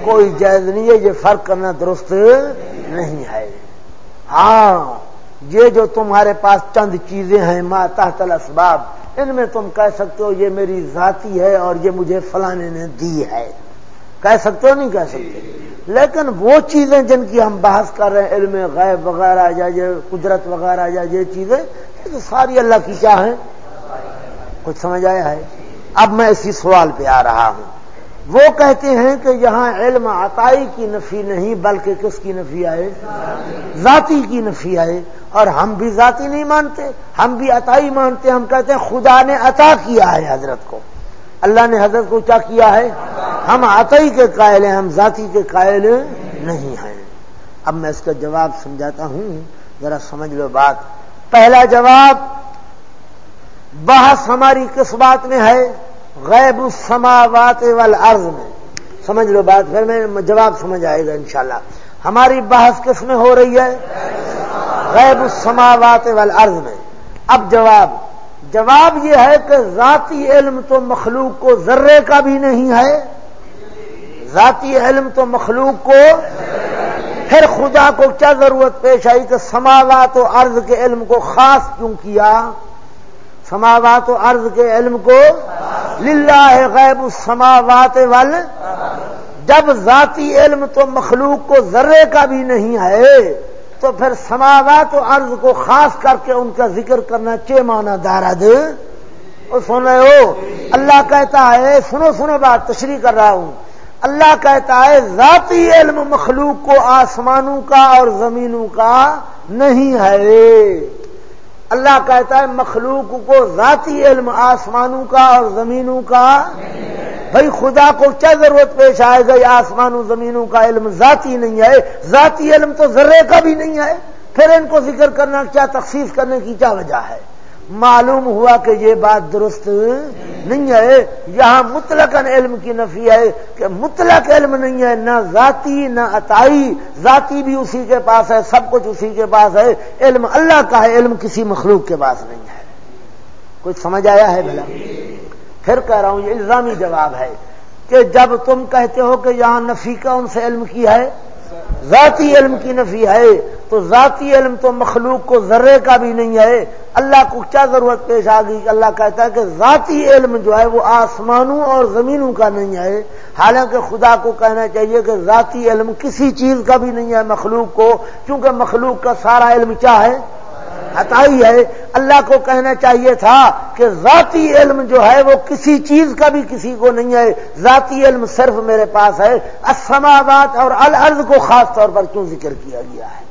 کوئی جائز نہیں ہے، یہ فرق کرنا درست نہیں ہے۔ ہاں۔ یہ جو تمہارے پاس چند چیزیں ہیں ماں تحت الاسباب، ان میں تم کہہ سکتے ہو یہ میری ذاتی ہے اور یہ مجھے فلانے نے دی ہے۔ کہہ سکتے ہو نہیں کہہ سکتے؟ لیکن وہ چیزیں جن کی ہم بحث کر رہے ہیں، علم غیب وغیرہ یا یہ قدرت وغیرہ یا یہ چیزیں، یہ تو ساری اللہ کی کیا ہیں۔ کچھ سمجھ آیا ہے؟ اب میں اسی سوال پہ آ رہا ہوں۔ وہ کہتے ہیں کہ یہاں علم عطائی کی نفی نہیں، بلکہ کس کی نفی آئے؟ ذاتی کی نفی آئے۔ اور ہم بھی ذاتی نہیں مانتے، ہم بھی عطائی مانتے، ہم کہتے ہیں خدا نے عطا کیا ہے حضرت کو۔ اللہ نے حضرت کو کیا کیا ہے؟ ہم عطائی کے قائل ہیں، ہم ذاتی کے قائل نہیں ہیں۔ اب میں اس کا جواب سمجھاتا ہوں، ذرا سمجھ لو بات۔ پہلا جواب، بحث ہماری کس بات میں ہے؟ غیب السماوات والارض میں۔ سمجھ لو بات، پھر میں جواب سمجھ آئے گا انشاءاللہ۔ ہماری بحث کس میں ہو رہی ہے؟ غیب السماوات والارض میں۔ اب جواب۔ جواب یہ ہے کہ ذاتی علم تو مخلوق کو ذرے کا بھی نہیں ہے۔ ذاتی علم تو مخلوق کو پھر خدا کو کیا ضرورت پیش آئی کہ سماوات و عرض کے علم کو خاص کیوں کیا؟ سماوات و عرض کے علم کو للہ غیب السماوات وال جب ذاتی علم تو مخلوق کو ذرے کا بھی نہیں ہے، تو پھر سماوات و عرض کو خاص کر کے ان کا ذکر کرنا چے مانا دارد؟ سن رہے ہو؟ اللہ کہتا ہے، سنو سنو بات، تشریح کر رہا ہوں۔ اللہ کہتا ہے، ذاتی علم مخلوق کو آسمانوں کا اور زمینوں کا نہیں ہے۔ اللہ کہتا ہے مخلوق کو ذاتی علم آسمانوں کا اور زمینوں کا بھائی خدا کو کیا ضرورت پیش آئے گا؟ آسمانوں زمینوں کا علم ذاتی نہیں ہے۔ ذاتی علم تو ذرے کا بھی نہیں ہے۔ پھر ان کو ذکر کرنا کیا تخصیص کرنے کی کیا وجہ ہے؟ معلوم ہوا کہ یہ بات درست نہیں ہے۔ یہاں مطلق علم کی نفی ہے کہ مطلق علم نہیں ہے، نہ ذاتی، نہ عطائی۔ ذاتی بھی اسی کے پاس ہے، سب کچھ اسی کے پاس ہے۔ علم اللہ کا ہے، علم کسی مخلوق کے پاس نہیں ہے۔ کچھ سمجھ آیا ہے بھلا؟ پھر کہہ رہا ہوں، یہ الزامی جواب ہے کہ جب تم کہتے ہو کہ یہاں نفی کا ان سے علم کی ہے ذاتی علم کی نفی ہے تو ذاتی علم تو مخلوق کو ذرے کا بھی نہیں ہے۔ اللہ کو کیا ضرورت پیش آ گئی کہ اللہ کہتا ہے کہ ذاتی علم جو ہے وہ آسمانوں اور زمینوں کا نہیں ہے۔ حالانکہ خدا کو کہنا چاہیے کہ ذاتی علم کسی چیز کا بھی نہیں ہے مخلوق کو، کیونکہ مخلوق کا سارا علم کیا ہے؟ عطائی ہے، اللہ کو کہنا چاہیے تھا کہ ذاتی علم جو ہے وہ کسی چیز کا بھی کسی کو نہیں ہے۔ ذاتی علم صرف میرے پاس ہے۔ اسماوات اور الارض کو خاص طور پر کیوں ذکر کیا گیا ہے؟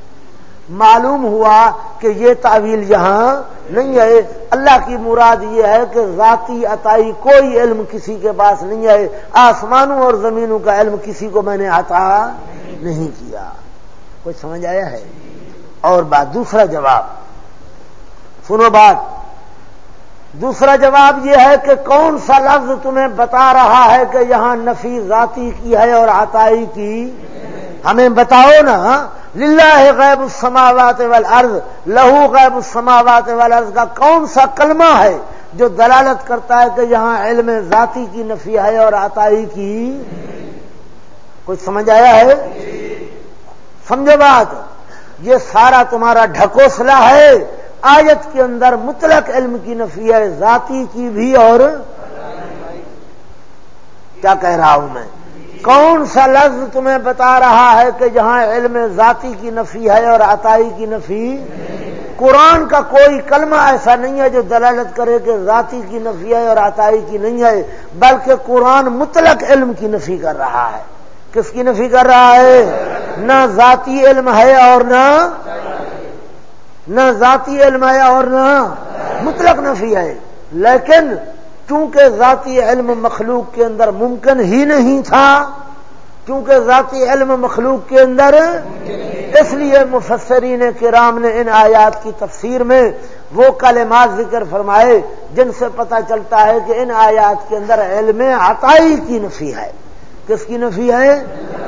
معلوم ہوا کہ یہ تعویل یہاں نہیں ہے۔ اللہ کی مراد یہ ہے کہ ذاتی عطائی کوئی علم کسی کے پاس نہیں ہے۔ آسمانوں اور زمینوں کا علم کسی کو میں نے عطا نہیں کیا۔ کچھ سمجھ آیا ہے؟ اور بات، دوسرا جواب۔ سنو بات۔ دوسرا جواب یہ ہے کہ کون سا لفظ تمہیں بتا رہا ہے کہ یہاں نفی ذاتی کی ہے اور عطائی کی؟ ہمیں بتاؤ نا۔ للہ غیب السماوات والارض، لہو غیب السماوات والارض کا کون سا کلمہ ہے جو دلالت کرتا ہے کہ یہاں علم ذاتی کی نفی ہے اور عطائی کی؟ کچھ سمجھ آیا ہے؟ سمجھو بات۔ یہ سارا تمہارا ڈھکوسلا ہے۔ آیت کے اندر مطلق علم کی نفی ہے، ذاتی کی بھی اور کیا کہہ رہا ہوں میں؟ کون سا لفظ تمہیں بتا رہا ہے کہ جہاں علم ذاتی کی نفی ہے اور عطائی کی نفی؟ قرآن کا کوئی کلمہ ایسا نہیں ہے جو دلالت کرے کہ ذاتی کی نفی ہے اور عطائی کی نہیں ہے، بلکہ قرآن مطلق علم کی نفی کر رہا ہے۔ کس کی نفی کر رہا ہے؟ نہ ذاتی علم ہے اور نہ نہ ذاتی علم ہے اور نہ مطلق نفی ہے لیکن چونکہ ذاتی علم مخلوق کے اندر ممکن ہی نہیں تھا کیونکہ ذاتی علم مخلوق کے اندر، اس لیے مفسرین کرام نے ان آیات کی تفسیر میں وہ کلمات ذکر فرمائے جن سے پتا چلتا ہے کہ ان آیات کے اندر علم عطائی کی نفی ہے۔ کس کی نفی ہے؟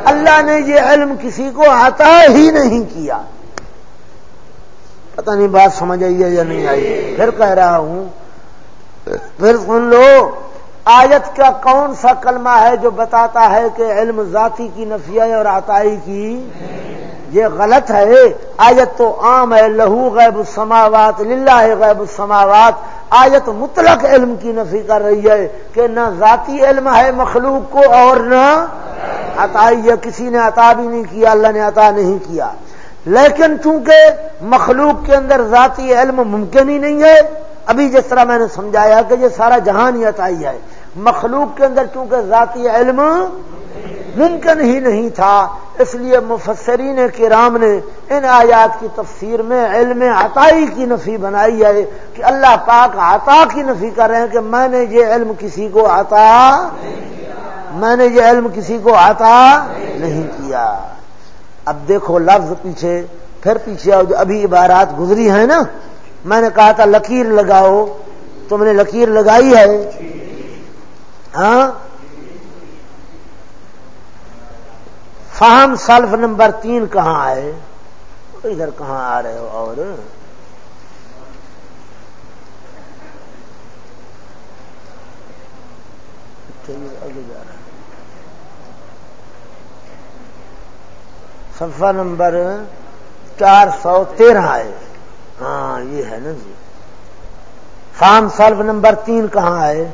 اللہ نے یہ علم کسی کو عطا ہی نہیں کیا۔ پتہ نہیں بات سمجھ آئی ہے یا نہیں آئی پھر کہہ رہا ہوں، پھر سن لو، آیت کا کون سا کلمہ ہے جو بتاتا ہے کہ علم ذاتی کی نفیہ اور عطائی کی؟ یہ غلط ہے۔ آیت تو عام ہے، لہو غیب السماوات، للہ غیب السماوات۔ آیت مطلق علم کی نفی کر رہی ہے کہ نہ ذاتی علم ہے مخلوق کو اور نہ عطائی ہے۔ کسی نے عطا بھی نہیں کیا، اللہ نے عطا نہیں کیا۔ لیکن چونکہ مخلوق کے اندر ذاتی علم ممکن ہی نہیں ہے، ابھی جس طرح میں نے سمجھایا کہ یہ سارا جہان ہی عطائی ہے، مخلوق کے اندر چونکہ ذاتی علم ممکن ہی نہیں تھا، اس لیے مفسرین کرام نے ان آیات کی تفسیر میں علم عطائی کی نفی بنائی ہے کہ اللہ پاک عطا کی نفی کر رہے ہیں کہ میں نے یہ علم کسی کو عطا میں نے یہ علم کسی کو عطا نہیں کیا۔ اب دیکھو لفظ پیچھے، پھر پیچھے آؤ جو ابھی عبارات گزری ہیں نا۔ میں نے کہا تھا لکیر لگاؤ، تم نے لکیر لگائی ہے۔ ہاں؟ فہم سلف نمبر تین کہاں آئے؟ ادھر کہاں آ رہے ہو اور؟ صفحہ نمبر چار سو تیرہ آئے ہاں یہ ہے نا جی۔ فارم سلف نمبر تین کہاں ہے؟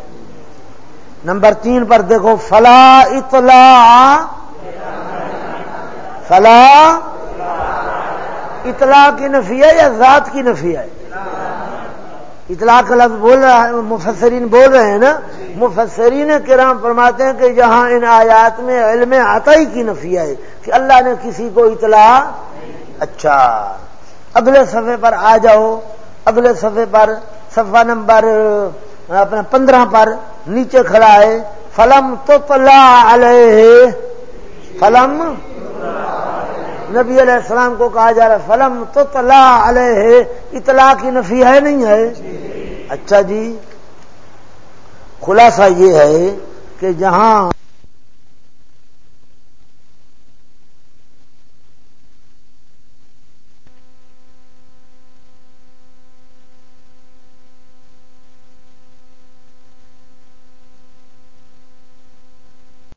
نمبر تین پر دیکھو، فلا اطلاع فلا اطلاع کی نفی ہے یا ذات کی نفی ہے؟ اطلاع کا لفظ بول رہا ہے، مفسرین بول رہے ہیں نا؟ مفسرین کرام فرماتے ہیں کہ جہاں ان آیات میں علم عطائی کی نفی ہے کہ اللہ نے کسی کو اطلاع اچھا اگلے صفحے پر آ جاؤ، اگلے صفحے پر صفحہ نمبر، اپنا پندرہ پر نیچے کھڑا ہے، فلم تو فلم نبی علیہ السلام کو کہا جا رہا ہے، فلم تو تلا علیہ اطلاع کی نفی ہے نہیں ہے؟ اچھا جی خلاصہ یہ ہے کہ جہاں